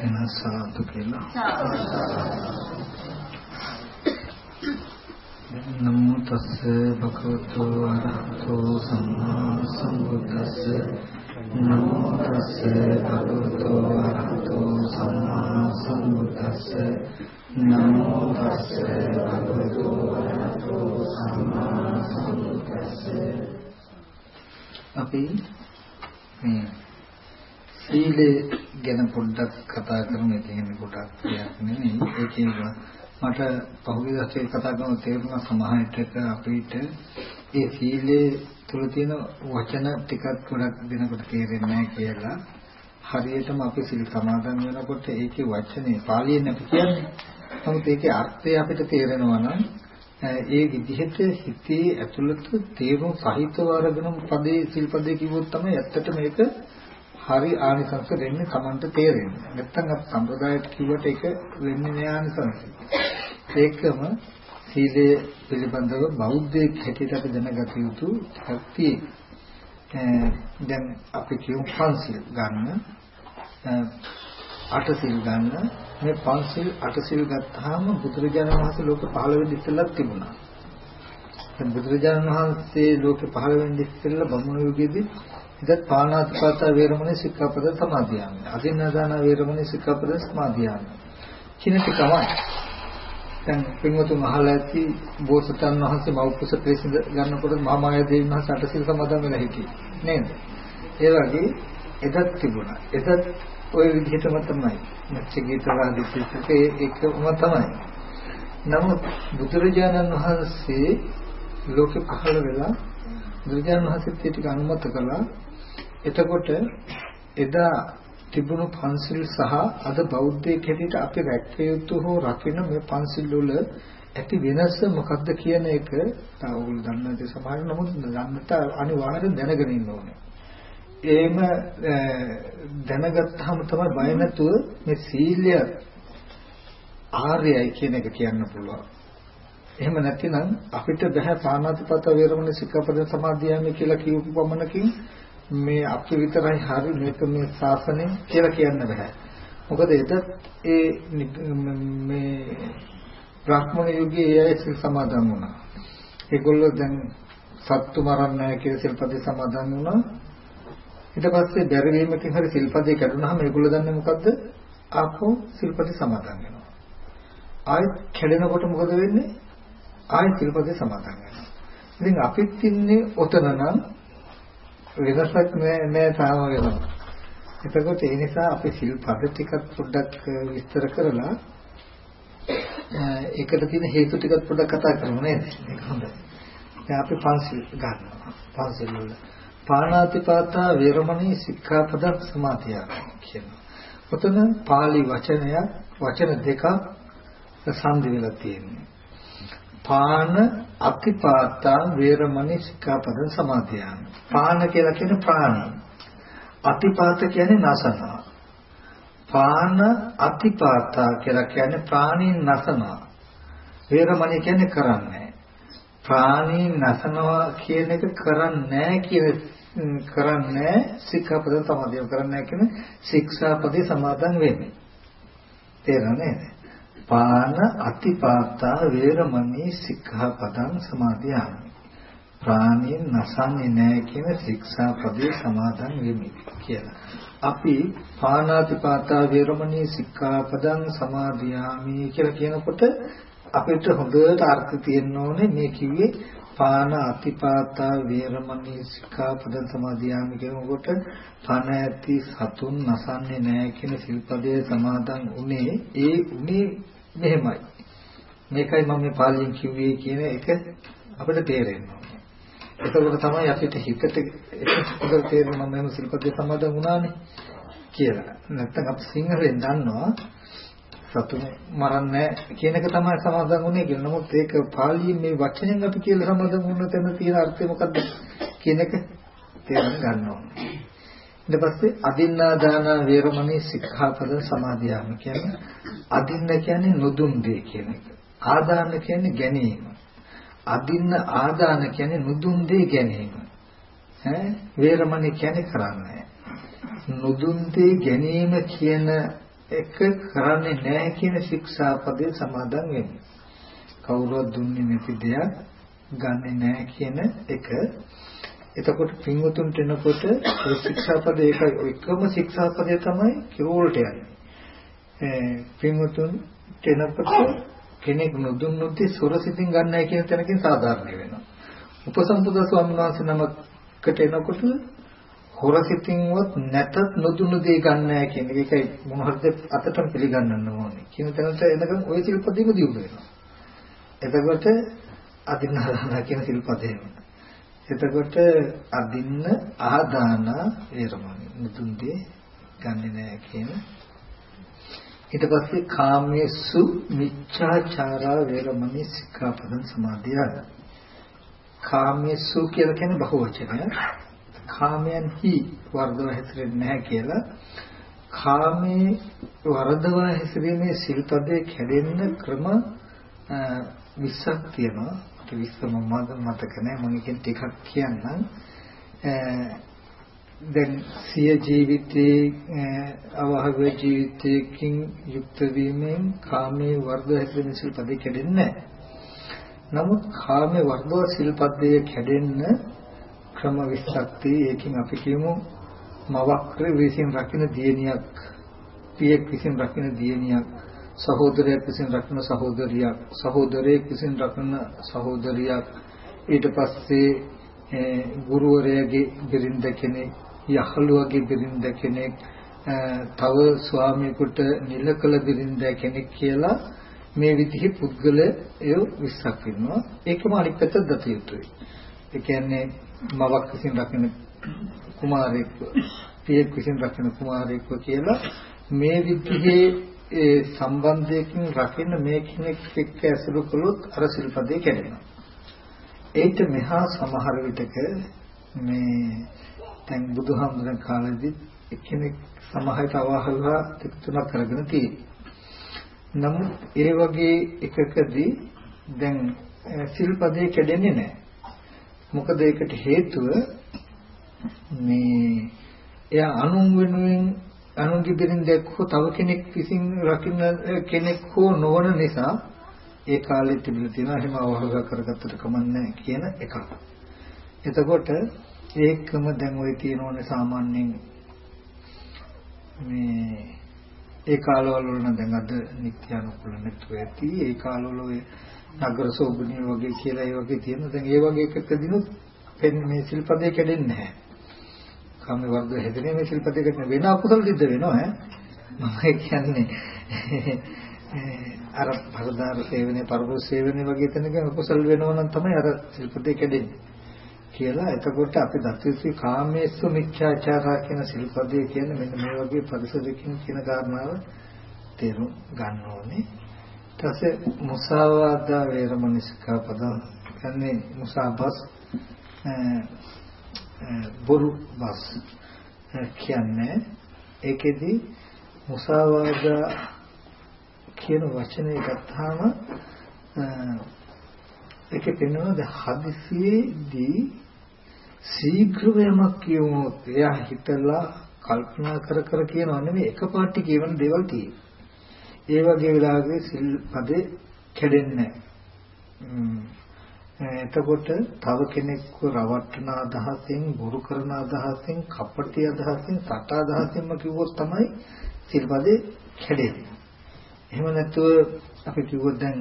ඒ කවුරුත් එන සාතු කියලා. නමෝ තස්ස භගවතු අරහතෝ සම්මා සම්බුද්දස්ස. නමෝ තස්ස භගවතු අරහතෝ සම්මා සම්බුද්දස්ස. නමෝ තස්ස භගවතු අරහතෝ සම්මා සම්බුද්දස්ස. අපි මේ සීලය ගැන පොඩ්ඩක් කතා කරමු. ඉතින් පොඩ්ඩක් දෙයක් නෙමෙයි. ඒකේ මට පහුගිය දවසේ කතා කරන තේරුණා සමාහයට අපිට ඒ සීලේ තුල තියෙන වචන ටිකක් ගොඩක් දෙනකොට තේරෙන්නේ නැහැ කියලා. හරියටම අපි සිල් සමාදන් වෙනකොට ඒකේ වචනේ පාලියෙන් අපි කියන්නේ. නමුත් ඒකේ අර්ථය අපිට තේරෙනවා නම් ඒ විදිහට හිතේ ඇතුළත තේරුම් සහිතව අරගෙන පදේ සිල්පදේ කිව්වොත් තමයි ඇත්තට මේක හරි ආනිසංස දෙන්නේ Tamanට තේරෙන්නේ. නැත්තම් අපි සම්ප්‍රදායට කිව්වට ඒක වෙන්නේ නෑ ආනිසංස. ඒකම සීලය පිළිබඳව බෞද්ධයෙක් හැටියට අපි දැනගත යුතු ශක්තිය. දැන් අපි කියමු පන්සිල් ගන්න අටසිල් ගන්න මේ පන්සිල් අටසිල් ගත්තාම බුදුරජාණන් වහන්සේ ලෝක පහළ වෙන්න ඉස්සෙල්ලත් තිබුණා. දැන් බුදුරජාණන් වහන්සේ ලෝක පහළ වෙන්න ඉස්සෙල්ලා බමුණු යුගයේදී ඉතින් පාණාතිපාත වේරමණී සික්ඛාපද සමාදියාමි. අදින්නාදාන වේරමණී සික්ඛාපද සමාදියාමි. කින ටිකමයි. දැන් පින්වතුන් අහලා ඇති බෝසතන් වහන්සේ මව්කුස ප්‍රේසින්ද ගන්නකොට මහාමායා දේවීන් වහන්සේ අටසිල් සමාදන් වෙලා හිටියේ. නේද? ඒ වගේ එදත් තිබුණා. එදත් ওই විදිහටම තමයි. මච්චගීතරාදිත්‍යකේ එකම තමයි. නමුත් බුදුරජාණන් වහන්සේ ලෝකෙ පහළ වෙලා බුදුරජාණන් වහන්සේත් ඒ ටික අනුමත කළා. එතකොට එදා තිබුණු පන්සිල් සහ අද බෞද්ධයෙක් හැටියට අපි රැක්විය යුතු හෝ රකින්න මේ පන්සිල් වල ඇති වෙනස මොකක්ද කියන එක තා ඔයගොල්ලෝ දන්න දේ සමහර නමුත් දන්නට අනිවාර්යෙන් දැනගෙන ඉන්න ඕනේ. එහෙම දැනගත්තාම තමයි බය නැතුව මේ සීලය ආර්යයි කියන එක කියන්න පුළුවන්. එහෙම නැතිනම් අපිට බෑ පාණාතිපත වේරමණී සික්ඛාපද සමාදියාමි කියලා කියපු පමණකින් මේ අපි විතරයි හරි මේක මේ ශාසනය කියලා කියන්න බෑ. මොකද එදත් ඒ මේ බ්‍රාහ්මණ යුගයේ ඒ සිල් සමාදන් වුණා. ඒගොල්ලෝ දැන් සත්තු මරන්නේ නැහැ කියලා සිල්පදේ සමාදන් වුණා. ඊට පස්සේ බැරි වීමකින් හරි සිල්පදේ කැඩුනහම ඒගොල්ලෝ දන්නේ මොකද්ද? ආපහු සිල්පදේ සමාදන් වෙනවා. ආයෙත් කැඩෙනකොට මොකද වෙන්නේ? ආයෙත් සිල්පදේ සමාදන් වෙනවා. ඉතින් අපිත් ඉන්නේ ඔතන නම් වෙනසක් නෑ නෑ තාම වෙනවා. එතකොට ඒ නිසා අපි සිල්පද ටිකක් පොඩ්ඩක් විස්තර කරලා ඒකට තියෙන හේතු ටිකක් පොඩ්ඩක් කතා කරමු නේද? ඒක හොඳයි. දැන් අපි පන්සිල් ගන්නවා. පන්සිල් වල පාණාතිපාතා වේරමණී සික්ඛාපද සමාතිය කියනවා. ඔතන pāli වචනය වචන දෙකක් සංදි වෙලා තියෙනවා. පාන අතිපාතා වේරමණී සික්ඛාපද සමාදියාන. පාන කියලා කියන්නේ ප්‍රාණය. අතිපාත කියන්නේ නසනවා. පාන අතිපාතා කියලා කියන්නේ ප්‍රාණීන් නසනවා. වේරමණී කියන්නේ කරන්නේ. ප්‍රාණීන් නසනවා කියන එක කරන්නේ කියන කරන්නේ සික්ඛාපද සමාදියාව කරන්නේ කියන ශික්ෂාපදේ සමාදන් වෙන්නේ. තේරෙන්නේ නේද? පාන අතිපාතා වේරමණී සික්ඛාපදං සමාදියාමි. ප්‍රාණීන් නසන්නේ නැහැ කියන ශික්ෂාපදේ සමාදන් වෙමි කියලා. අපි පානාතිපාතා වේරමණී සික්ඛාපදං සමාදියාමි කියලා කියනකොට අපිට හොඳට අර්ථ තියෙන්න ඕනේ මේ කිව්වේ පාන අතිපාතා වේරමණී සික්ඛාපදං සමාදියාමි කියනකොට පන ඇති සතුන් නසන්නේ නැහැ කියන සිල්පදයේ සමාදන් උනේ ඒ උනේ මෙහෙමයි. මේකයි මම මේ පාලියෙන් කිව්වේ කියන එක අපිට තේරෙනවා. එතකොට තමයි අපිට හිතට ඒක තේරෙනවා මම මේ සිල්පදේ සමාදන් වුණානේ කියලා. නැත්තම් අපි සිංහලෙන් දන්නවා සතුන් මරන්නේ කියන එක තමයි සමාදන් වුණේ කියලා. නමුත් ඒක පාලියෙන් මේ වචනෙන් අපි කියලා සමාදන් වුණ තැන තියෙන අර්ථය මොකද්ද කියන එක තේරුම් ගන්න ඕනේ. ඊට පස්සේ අදින්නා දාන වේරමණී සික්ඛාපද සමාදියාම කියන්නේ අදින්න කියන්නේ නොදුන් දේ කියන එක. ආදාන කියන්නේ ගැනීම. අදින්න ආදාන කියන්නේ නොදුන් දේ ගැනීම. ඈ වේරමණී කියන්නේ කරන්නේ. නොදුන් දේ ගැනීම කියන එක කරන්නේ නැහැ කියන ශික්ෂාපදේ සමාදන් වෙන්නේ. කවුරුවත් දුන්නේ නැති දෙයක් ගන්නෙ නැහැ කියන එක. එතකොට පින්වතුන්ට එනකොට ඔය ශික්ෂාපද ඒකයි එකම ශික්ෂාපදය තමයි කිරෝල්ට යන්නේ. පින්වතුන් එනකොට කෙනෙක් නොදුන් නොති සොරසිතින් ගන්නයි කියන තැනකින් සාධාරණ වෙනවා. උපසම්පද ස්වාමීන් වහන්සේ නමකට එනකොට හොරසිතින්වත් නැතත් නොදුන්නු දේ ගන්නෑ කියන එක ඒකයි මොන හරිද අතටම පිළිගන්නන්න ඕනේ. කියන තැනට එනකම් ওই සිල්පදීම දියුණු වෙනවා. එතකොට අදින්නාදාන කියන සිල්පදේ වෙනවා. එතකොට අදින්න ආදාන වේරමණී. මුතුන් දේ ගන්නෙ නෑ කියන. ඊට පස්සේ කාමේසු මිච්ඡාචාරා වේරමණී සික්ඛාපදං සමාදියා කාමේසු කියලා කියන්නේ බහුවචනය. කාමයන්හි වර්ධව හැසිරෙන්නේ නැහැ කියලා. කාමේ වර්ධව හැසිරීමේ සිල්පදේ කැඩෙන්න ක්‍රම 20ක් තියෙනවා. ඒක 20 මම මතක නැහැ. මම එකෙන් ටිකක් කියන්නම්. දැන් සිය ජීවිතයේ අවහව ජීවිතයකින් යුක්ත වීමෙන් කාමයේ වර්ධව හැසිරීමේ සිල්පදේ කැඩෙන්නේ නැහැ. නමුත් කාමයේ වර්ධව සිල්පදේ කැඩෙන්න ක්‍රම 20ක් තියෙයි. ඒකෙන් අපි කියමු මවක් විසින් රකින්න දියණියක්, පියෙක් විසින් රකින්න දියණියක්, සහෝදරයෙක් විසින් රකින්න සහෝදරියක්, සහෝදරයෙක් විසින් රකින්න සහෝදරියක්. ඊට පස්සේ ගුරුවරයාගේ බිරිඳ කෙනෙක්, යහළුවගේ බිරිඳ කෙනෙක්, තව ස්වාමියෙකුට නිලකල බිරිඳ කෙනෙක් කියලා මේ විදිහේ පුද්ගලයෝ 20ක් ඉන්නවා. ඒකම අනිත් පැත්ත දත යුතුයි. ඒ කියන්නේ මවක් විසින් රකින්න කුමාරයෙක් පියෙක් විසින් රකින්න කුමාරයෙක් කියලා මේ විදිහේ ඒ සම්බන්ධයකින් රකින්න මේ කෙනෙක් එක්ක ඇසුරු කළොත් අර සිල්පදේ කැඩෙනවා. ඒිට මෙහා සමහර විටක මේ දැන් බුදුහාමුදුරන් කාලෙදි එක්කෙනෙක් සමහරට අවහල්ලා දෙක තුනක් කරගෙන තියෙනවා. නමුත් ඒ වගේ එකකදී දැන් සිල්පදේ කැඩෙන්නේ නැහැ. මොකද ඒකට හේතුව මේ එයා අනුන් වෙනුවෙන් අනුන්ගේ බිරින් දැක්කෝ තව කෙනෙක් විසින් රකින්න කෙනෙක් හෝ නොවන නිසා ඒ කාලේ තිබිලා තියෙන එහෙම අවහග කරගත්තට කමන්නේ කියන එකක්. එතකොට ඒකම දැන් ওই තියෙනෝනේ සාමාන්‍යයෙන් මේ ඒ කාලවල වල නම් දැන් අද නිත්‍ය අනුකූල නැතුව ඇති ඒ කාලවල ඔය නගර සෝබුණිය වගේ කියලා ඒ වගේ තියෙන දැන් ඒ වගේ එකකදීනුත් මේ සිල්පදේ කැඩෙන්නේ නැහැ. කම්ම වර්ග හැදෙන්නේ මේ සිල්පදේ කැඩෙන වෙන අකුසල සිද්ධ වෙනවා ඈ. මම කියන්නේ අර භගදාර සේවනයේ පරපුරු සේවනයේ වගේ තැනක අකුසල වෙනවා නම් තමයි අර සිල්පදේ කැඩෙන්නේ. කියලා එතකොට අපි දත්විසි කාමේසු මිච්ඡාචාරා කියන සිල්පදේ කියන්නේ මෙන්න මේ වගේ පරිසරයකින් කියන කාරණාව තේරුම් ගන්න ඕනේ. ඊටසේ මුසාවාදා වේරමණී සික්ඛාපද කියන්නේ මුසාබස් බොරු බස්. කියන්නේ ඒකෙදි මුසාවාදා කියන වචනේ ගත්තාම ඒකේ පෙන්වනද හදිසියේදී ශීඝ්‍රව යමක් කියවුවොත් එයා හිතලා කල්පනා කර කර කියනව නෙමෙයි එකපාරටි කියවන දේවල් තියෙනවා. ඒ වගේ වෙලාවකදී සිල්පදේ කැඩෙන්නේ එතකොට තව කෙනෙක්ව රවට්ටන අදහසෙන් බොරු කරන අදහසෙන් කපටි අදහසෙන් සට අදහසෙන්ම කිව්වොත් තමයි සිල්පදේ කැඩෙන්නේ. එහෙම නැතුව අපි කිව්වොත් දැන්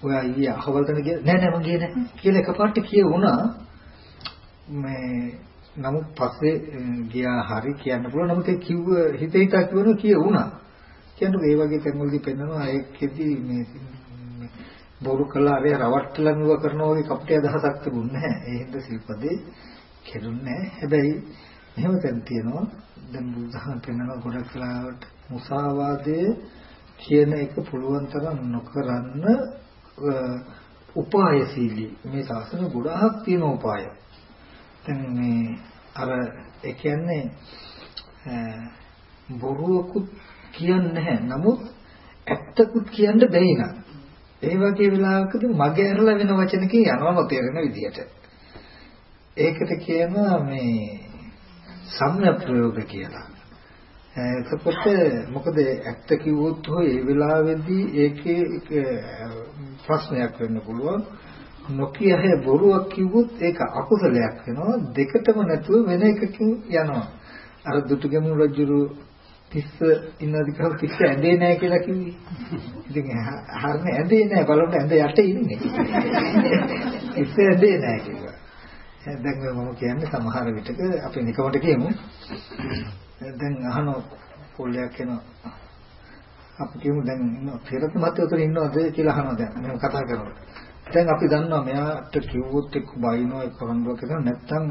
ඔය අයියා අහවලටම ගියා නෑ නෑ මම ගියේ නෑ කියලා එකපාරට කියවුණා මේ නමුත් පස්සේ ගියා හරි කියන්න පුළුවන්. නමුත් ඒ කිව්ව හිත හිතා කියවන කිය වුණා. කියන්නේ ඒ වගේ තැන්වලදී පෙන්වනවා ඒකෙදි මේ බොරු කළා අර රවට්ටලා නුව කරනවා වගේ කපටි අදහසක් තිබුණේ නැහැ. ඒ හින්දා සිල්පදේ කෙරුන්නේ නැහැ. හැබැයි මෙහෙම තැන් තියෙනවා. දැන් බුදුදහම පෙන්වන ගොඩක් වෙලාවට මුසාවාදයේ කියන එක පුළුවන් තරම් නොකරන්න උපායශීලී මේ ශාසන ගොඩාක් තියෙන උපාය. දැන් මේ අර ඒ කියන්නේ බොරුවකුත් කියන්නේ නැහැ. නමුත් ඇත්තකුත් කියන්න බැරි නම් ඒ වගේ වෙලාවකදී මගේ ඇරලා වෙන වචනකින් යනවා තේරෙන විදියට. ඒකට කියනවා මේ සම්‍යක් ප්‍රයෝග කියලා. එතකොට මොකද ඇත්ත කිව්වොත් ඒ වෙලාවේදී ඒකේ ප්‍රශ්නයක් වෙන්න පුළුවන්. නොකිය හැ බොරුවක් කිව්වොත් ඒක අකුසලයක් වෙනවා. දෙකටම නැතුව වෙන එකකින් යනවා. අර දුටුගැමුණු රජුරු තිස්ස ඉන්නවද කියලා තිස්ස ඇඳේ නැහැ කියලා කිව්වේ. ඉතින් හරිනේ ඇඳේ නැහැ බලන්න ඇඳ යට ඉන්නේ. තිස්ස ඇඳේ නැහැ කියලා. දැන් මම කියන්නේ සමහර විටක අපි නිකමට කියමු. දැන් අහන පොල්ලයක් එනවා. අපි කියමු දැන් ඉන්න පෙරත මත උතර ඉන්නවද කියලා අහනවා දැන් මම කතා කරනවා. දැන් අපි දන්නවා මෙයාට කිව්වොත් එක්ක බයිනෝ එක්ක කරනවා කියලා නැත්තම්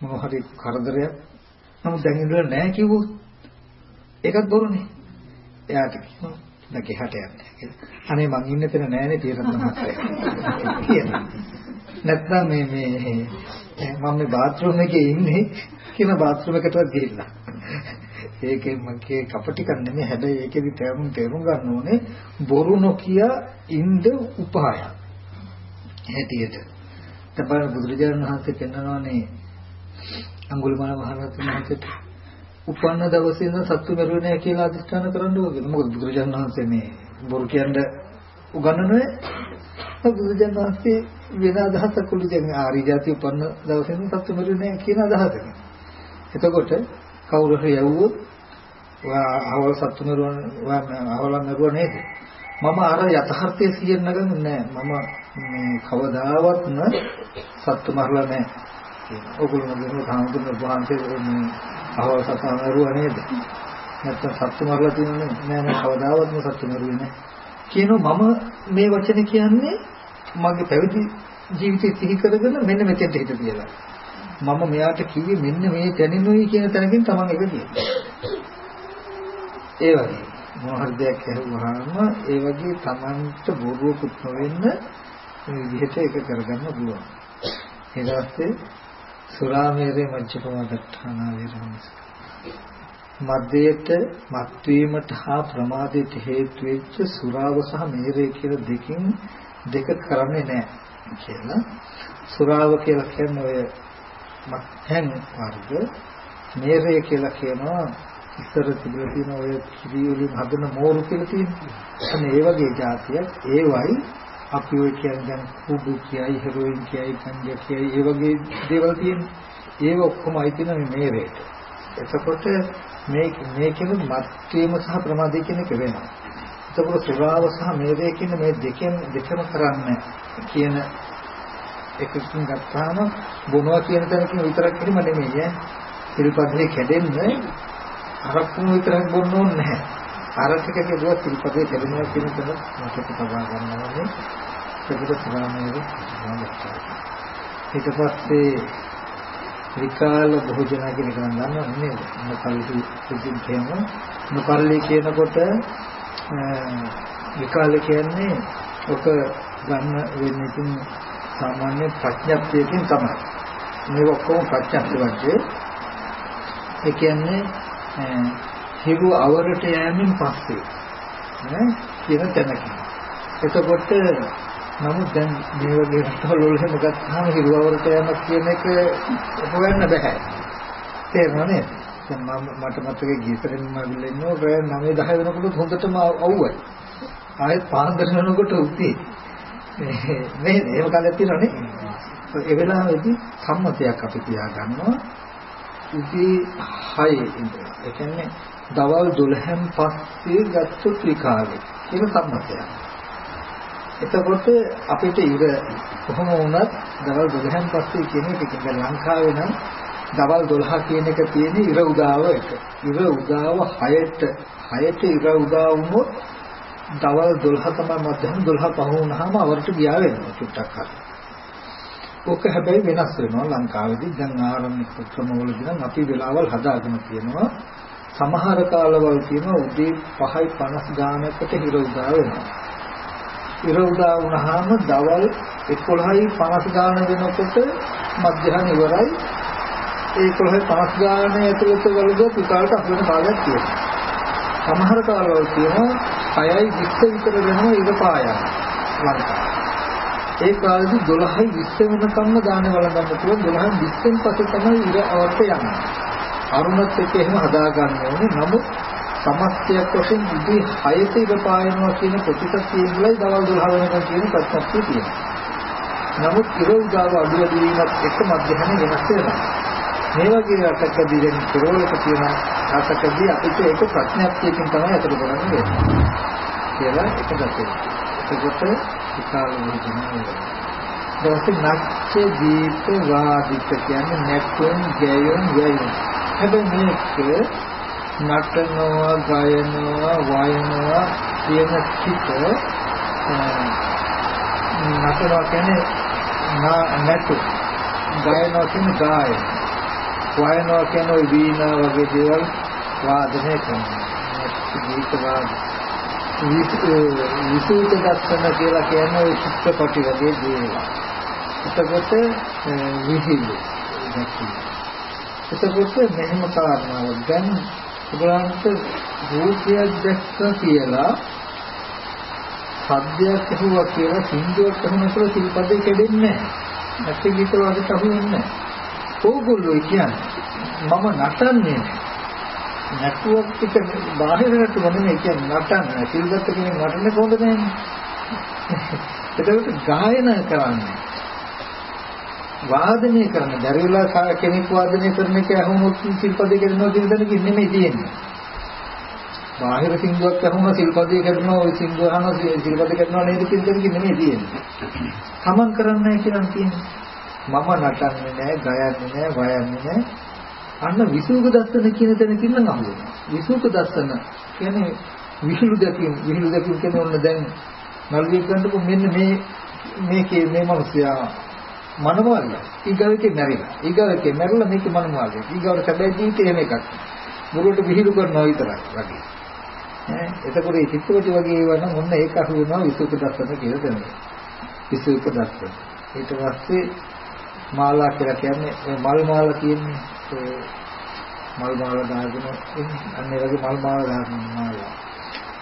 මොන හරි කරදරයක්. නමුත් දැන් ඉඳලා නැහැ කිව්වොත් ඒකත් බොරුනේ. එයාට කියනවා දැන් එහාට යන්නේ කියලා. අනේ මං ඉන්න තැන නෑනේ පෙරත මත කියනවා. නැත්තම් මේ මේ මම මේ බාත්රූම් එකේ ඉන්නේ කියන බාත්රූම් එකටවත් ගිහිල්ලා. ඒකේ මගේ කපටිකක් නෙමෙයි හැබැයි ඒකෙදි තේරුම් තේරුම් ගන්න ඕනේ බොරු නොකිය ඉන්න උපාය. හැටියට. තපන බුදුරජාණන් වහන්සේ පෙන්වනවානේ අඟුලිමාල මහරහතන් වහන්සේට උපන්න දවසේ ඉඳන් සත්තු මෙරුවේ නැහැ කියලා අදිස්ථාන කරන්න ඕනේ. මොකද බුදුරජාණන් වහන්සේ මේ බොරු කියන්නේ උගන්වන්නේ බුදුරජාණන් වහන්සේ වෙන අදහසක් උළු දැන් ආරි જાති උපන්න දවසෙන් සත්තු මරුවේ නැහැ කියන අදහසක. එතකොට කවුරු හරි යවුවොත් ඔයා අවල් සත්තු මරුවන් ඔයා අවල මරුවා නේද? මම අර යථාර්ථයේ සියෙන් නගන්නේ නැහැ. මම මේ කවදාවත්ම සත්තු මරලා නැහැ. ඔගොල්ලෝ මගේ සාමුදුන වහන්සේ මේ අවල් සත්තු මරුවා නේද? නැත්නම් සත්තු මරලා තියෙන්නේ නෑ නෑ කවදාවත්ම සත්තු මරුවේ නැහැ. කියනවා මම මේ වචනේ කියන්නේ මගේ පැවිදි ජීවිතය සිහි කරගෙන මෙන්න මෙතෙන්ට හිත තියලා. මම මෙයාට කිව්වේ මෙන්න මේ දැනෙනුයි කියන තැනකින් තමන් එක කියනවා. ඒ වගේ මොන හරි දෙයක් ඇහුවාම ඒ වගේ තමන්ට බොරුවකුත් නොවෙන්න මේ විදිහට ඒක කරගන්න පුළුවන්. ඊට පස්සේ සුරාමේරේ මජ්ජපමදත්තාන වේරමණී මද්දයට මත්වීමට හා ප්‍රමාදයට හේතු වෙච්ච සුරාව සහ මේරේ කියලා දෙකින් දෙක කරන්නේ නැහැ කියලා සුරාව කියලා කියන්නේ ඔය මත්යන් වර්ග මේරේ කියලා කියනවා ඉස්සර තිබිලා තියෙන ඔය කිරි වලින් හදන මෝරු කියලා තියෙනවා. අනේ ඒ වගේ જાතියක් ඒවයි අපි ඔය කියන්නේ දැන් කුඩු කියයි හෙරොයින් කියයි කන්ජ කියයි ඒ වගේ දේවල් තියෙනවා. ඒව ඔක්කොම අයිති වෙන මේරේට. එතකොට මේ මේකෙන මත්වීම සහ ප්‍රමාදය කියන එක වෙනවා. එතකොට සුරාව සහ මේදේ කියන මේ දෙකෙන් දෙකම කරන්න කියන එකකින් ගත්තාම බොනවා කියන තැනකින් විතරක් කිරීම නෙමෙයි ඈ. පිළිපදේ කැඩෙන්නේ අරක්කුම විතරක් බොන්න ඕනේ නැහැ. අරක්කක දුවත් පිළිපදේ කැඩෙනවා කියන තැන මොකද තබා ගන්නවා නේ. ඒකට සුරාමයේ ඊට පස්සේ විකාල භෝජන කියන එක නම් දන්නවනේ නේද? මොකල්ලි පුදුන් කියනවා. මොකල්ලි කියනකොට විකාල කියන්නේ ඔක ගන්න වෙන්නේ ඉතින් සාමාන්‍ය ප්‍රඥප්තියකින් තමයි. මේ ඔක්කොම ප්‍රඥප්ති වර්ගයේ ඒ කියන්නේ හිරු අවරට යෑමෙන් පස්සේ නේ කියන තැනකින්. එතකොට නමුත් දැන් මේ වගේ රටවල වල එහෙම ගත්තාම හිරු අවරට යෑමක් කියන එක හොයන්න බෑ. තේරෙනව නේද? දැන් මම මට මතකයි ගියතරෙන් මම ඉන්නේ රෑ 9 10 වෙනකොට හොඳටම අවුවයි. ආයෙත් පාන්දර වෙනකොට උත්තේ. මේ මේව කාලයක් තියෙනවනේ. ඒ වෙලාවේදී සම්මතයක් අපි තියා ගන්නවා. උදේ 6 ඉඳලා. ඒ කියන්නේ දවල් 12න් පස්සේ ගත්තු ත්‍රිකාලේ කියන සම්මතයක්. එතකොට අපිට ඉර කොහොම වුණත් දවල් 12න් පස්සේ කියන එක කියන්නේ ලංකාවේ නම් දවල් 12 කියන එක තියෙන්නේ ඉර උදාව එක. ඉර උදාව 6ට 6ට ඉර උදා වුණොත් දවල් 12 තමයි මධ්‍යම 12 පහ වුණාම අවරට ගියා වෙනවා චුට්ටක් හරි. ඕක හැබැයි වෙනස් වෙනවා ලංකාවේදී දැන් ආරම්භක ක්‍රමවලදී නම් අපි වෙලාවල් හදාගෙන තියෙනවා. සමහර කාලවල තියෙනවා උදේ 5යි 50 ගානකට හිර උදා වෙනවා. හිර උදා වුණාම දවල් 11යි 50 ගාන වෙනකොට මධ්‍යහන ඉවරයි ඒ 11 50 ගාන ඇතුළත වලද පුතාලට අපිට කාලයක් තියෙනවා. සමහර කාලවල තියෙනවා 6යි 20 විතර වෙනවා ඉර පායන ලංකාව. ඒ කාලෙදි 12යි 20 වෙනකම්ම දාන වළඳන්න පුළුවන් 12න් 20න් පස්සේ තමයි ඉර අවර්ත යන්නේ. අරුණත් එක්ක එහෙම හදා ගන්න ඕනේ. නමුත් සමස්තයක් වශයෙන් ඉදී 6ට ඉර පායනවා කියන ප්‍රතිපත්තිය ඉඳලා දවල් 12 වෙනකම් කියන ප්‍රතිපත්තිය තියෙනවා. නමුත් ඉර උදාව අඩු වැඩි වීමත් එක්ක මධ්‍යහන වෙනස් වෙනවා. මේ වගේ රටකදී දැන් පෙරෝලක තියෙන රටකදී අපිට ඒක ප්‍රඥාප්තියකින් තමයි අතට කරන්නේ කියලා එක දැක්කේ. ඒකට විකාල මොහොතේ දවසේ නැච්ච දීප වාදිත කියන්නේ නැත්නම් ගයයන් යයන්. හැබැයි මේක නටනවා ගයනවා වයනවා කියන චිත නටනවා කියන්නේ නැතු ගයනවා කියන්නේ ගාය වයනවා කියන්නේ වීණා වගේ දේවල් වාදනය කරනවා ගීත වාදනය විසූත දස්සන කියලා කියන්නේ චිත්තපටි වගේ දේවල්. එතකොට විහිළු දැක්කේ. එතකොට මෙහෙම කාරණාවක් දැන් ඔයගලන්ට රූපයක් දැක්ක කියලා සද්දයක් ඇහුවා කියලා සින්දුවක් අහනකොට සිල්පදේ කැඩෙන්නේ නැහැ. නැත්නම් ගීත වලට අහුවෙන්නේ නැහැ. ඕගොල්ලෝ කියන්නේ මම නටන්නේ නැටුවක් පිට බාහිර නටුව නෙමෙයි කියන්නේ නටන්න සිල්ගත කෙනෙක් නටන්නේ කොහොමද නැන්නේ එතකොට ගායනා කරන්නේ වාදනය කරන දරිලා කෙනෙක් වාදනය කරන එක අහුනොත් සිල්පදේ කරනවා කියන තැනක නෙමෙයි තියෙන්නේ බාහිර සිංහුවක් අහුන සිල්පදේ කරනවා ওই සිංහුව අහන සිල්පදේ කරනවා නේද කියන තැනක නෙමෙයි තියෙන්නේ තමන් කරන්නේ කියලා තියෙන්නේ මම නටන්නේ නැහැ, ගයන්නේ නැහැ, වයන්නේ නැහැ. අන්න විසුක දස්සන කියන තැනකින් නම් අහුවෙනවා. විසුක දස්සන කියන්නේ විහිළු දැකීම, විහිළු දැකීම කියන්නේ ඔන්න දැන් නළුවෙක් ගන්නකො මෙන්න මේ මේකේ මේ මිනිසයා මනමාලිය. ඊගාවකේ මැරිලා. ඊගාවකේ මැරිලා මේකේ මනමාලිය. ඊගාවට සැබෑ ජීවිතේ එහෙම එකක්. මුරුවට විහිළු කරනවා විතරයි වගේ. ඈ එතකොට මේ චිත්තවටි වගේ ඒවා නම් ඔන්න ඒක අහු වෙනවා විසුක දස්සන කියලා දෙනවා. විසුක දස්සන. ඊට පස්සේ මාලා කියලා කියන්නේ මල් මාලා කියන්නේ ඒ මල් මාලා දාගෙන අන්න ඒ වගේ මල් මාලා දාන මාලා.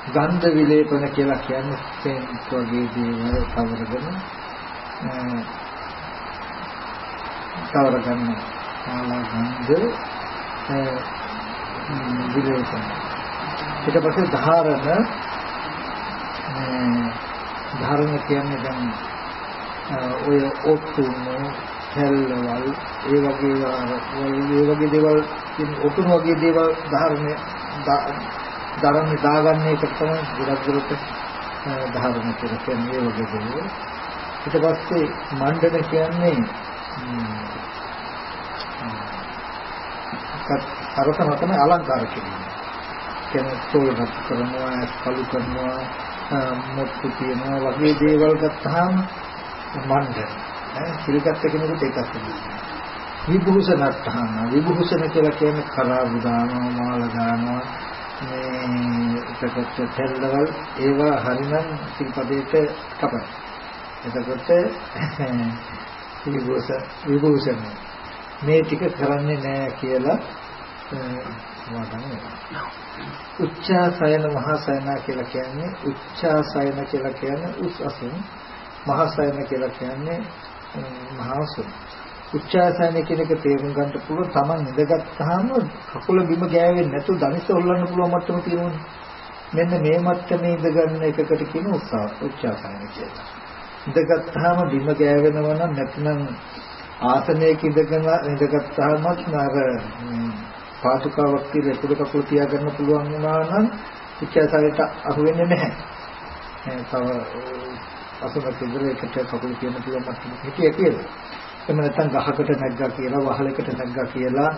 ගන්ධ විලේපන කියලා කියන්නේ සෙන්ට් වගේ දේවල් කවරගෙන කවර ගන්න මාලා ගන්ධ විලේපන. ඊට පස්සේ ධාරණ ධාරණ කියන්නේ දැන් ඔය ඔත්තුන හැල්ලවල් ඒ වගේ ඒ වගේ දේවල් ඔටුන වගේ දේවල් ධාරණය දරන්නේ දාගන්න එක තමයි ගොඩක් දුරට ධාරණය කියලා කියන්නේ ඒ වගේ දේවල් ඊට පස්සේ මණ්ඩන කියන්නේ අරතන තමයි අලංකාර කිරීම කියන්නේ තෝරන කරනවා කලු කරනවා මොත්තු තියනවා වගේ දේවල් ගත්තාම මණ්ඩන සිල්ගත් කෙනෙකුට ඒකක් තියෙනවා. විභූෂණට්ඨාන විභූෂණ කියලා කියන්නේ කරාබු දානවා මාල දානවා මේ එකකට තෙල්ලවල් ඒවා හරිනම් සිල්පදේට කපන. එතකොට විභූෂ විභූෂණ මේ ටික කරන්නේ නැහැ කියලා වදන් උච්චාසයන මහසයන කියලා කියන්නේ උච්චාසයන කියලා කියන්නේ උස් අසුන් මහසයන කියලා කියන්නේ මහා සුඛ. උච්චාසනය කියන එක තේරුම් ගන්න පුළුවන් Taman ඉඳගත්තාම කකුල බිම ගෑවෙන්නේ නැතුව ධනිෂ ඔල්ලන්න පුළුවන් මට්ටම තියෙනවනේ. මෙන්න මේ මට්ටමේ ඉඳගන්න එකකට කියන උත්සාහ උච්චාසනය කියලා. ඉඳගත්තාම බිම ගෑවෙනවා නම් නැත්නම් ආසනයක ඉඳගෙන ඉඳගත්තාම අර පාතුකාවක් කියලා එකුඩ කකුල තියාගන්න පුළුවන් වුණා නම් උච්චාසනයට අහු වෙන්නේ නැහැ. තව අසුනක් ඉඳලා එකට කකුල කියන පුළුවන් මට්ටමක හිටිය කියලා. එහෙම නැත්නම් ගහකට නැග්ගා කියලා වහලකට නැග්ගා කියලා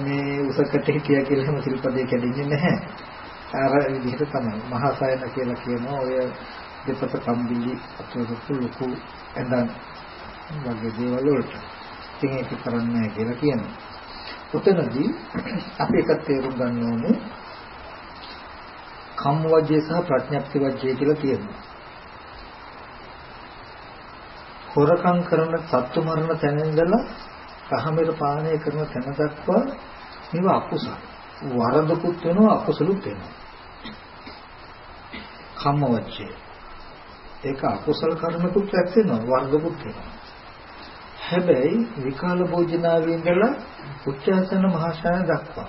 මේ උසකට හිටියා කියලා එහෙම සිල්පදේ කැඩෙන්නේ නැහැ. අර විදිහට තමයි මහා සයන කියලා කියනවා ඔය දෙපත කම්බිලි අතොරතු ලොකු එඳන් වගේ දේවල් වලට. ඉතින් ඒක කරන්නේ කියලා කියනවා. උතනදී අපි එක තේරුම් ගන්න ඕනේ කම්වජ්ජය සහ ප්‍රඥප්ති වජ්ජය කියලා තියෙනවා. හොරකම් කරන සත්තු මරණ තැන ඉඳලා කහමෙර පානය කරන තැන දක්වා මේව අකුසල. වරදකුත් වෙනවා අකුසලුත් වෙනවා. කම්මවච්චේ. ඒක අකුසල කර්මකුත් රැස් වෙනවා වර්ගකුත් වෙනවා. හැබැයි විකාල භෝජනාවේ ඉඳලා උච්චාසන මහාශාන දක්වා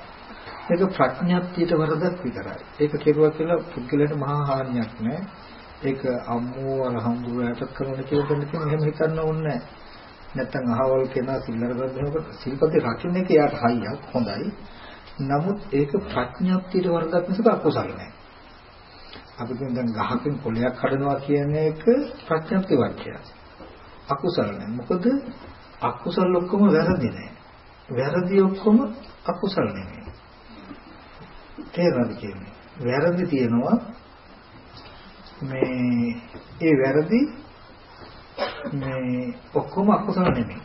ඒක ප්‍රඥාප්තියට වරදක් විතරයි. ඒක කෙරුවා කියලා පුද්ගලයාට මහා හානියක් නෑ. ඒක අම්මෝ අලහම්දුලිලාහට කරන කියලා දෙන්න තියෙන එහෙම හිතන්න ඕනේ නෑ. නැත්තම් අහවල් කෙනා සිල්ලර කරනකොට සිල්පදේ රකින්න එක යාට හයියක් හොඳයි. නමුත් ඒක ප්‍රඥාප්තියට වරදක් මිසක අකුසල නෑ. අපි දැන් ගහකින් කොළයක් කඩනවා කියන එක ප්‍රඥාප්ති වාක්‍යයක්. අකුසල නෑ. මොකද අකුසල ඔක්කොම වැරදි නෑ. වැරදි ඔක්කොම අකුසල නෙමෙයි. තේරෙනවද කියන්නේ? වැරදි තියෙනවා මේ ඒ වැරදි මේ ඔක්කොම අකුසල නෙමෙයි.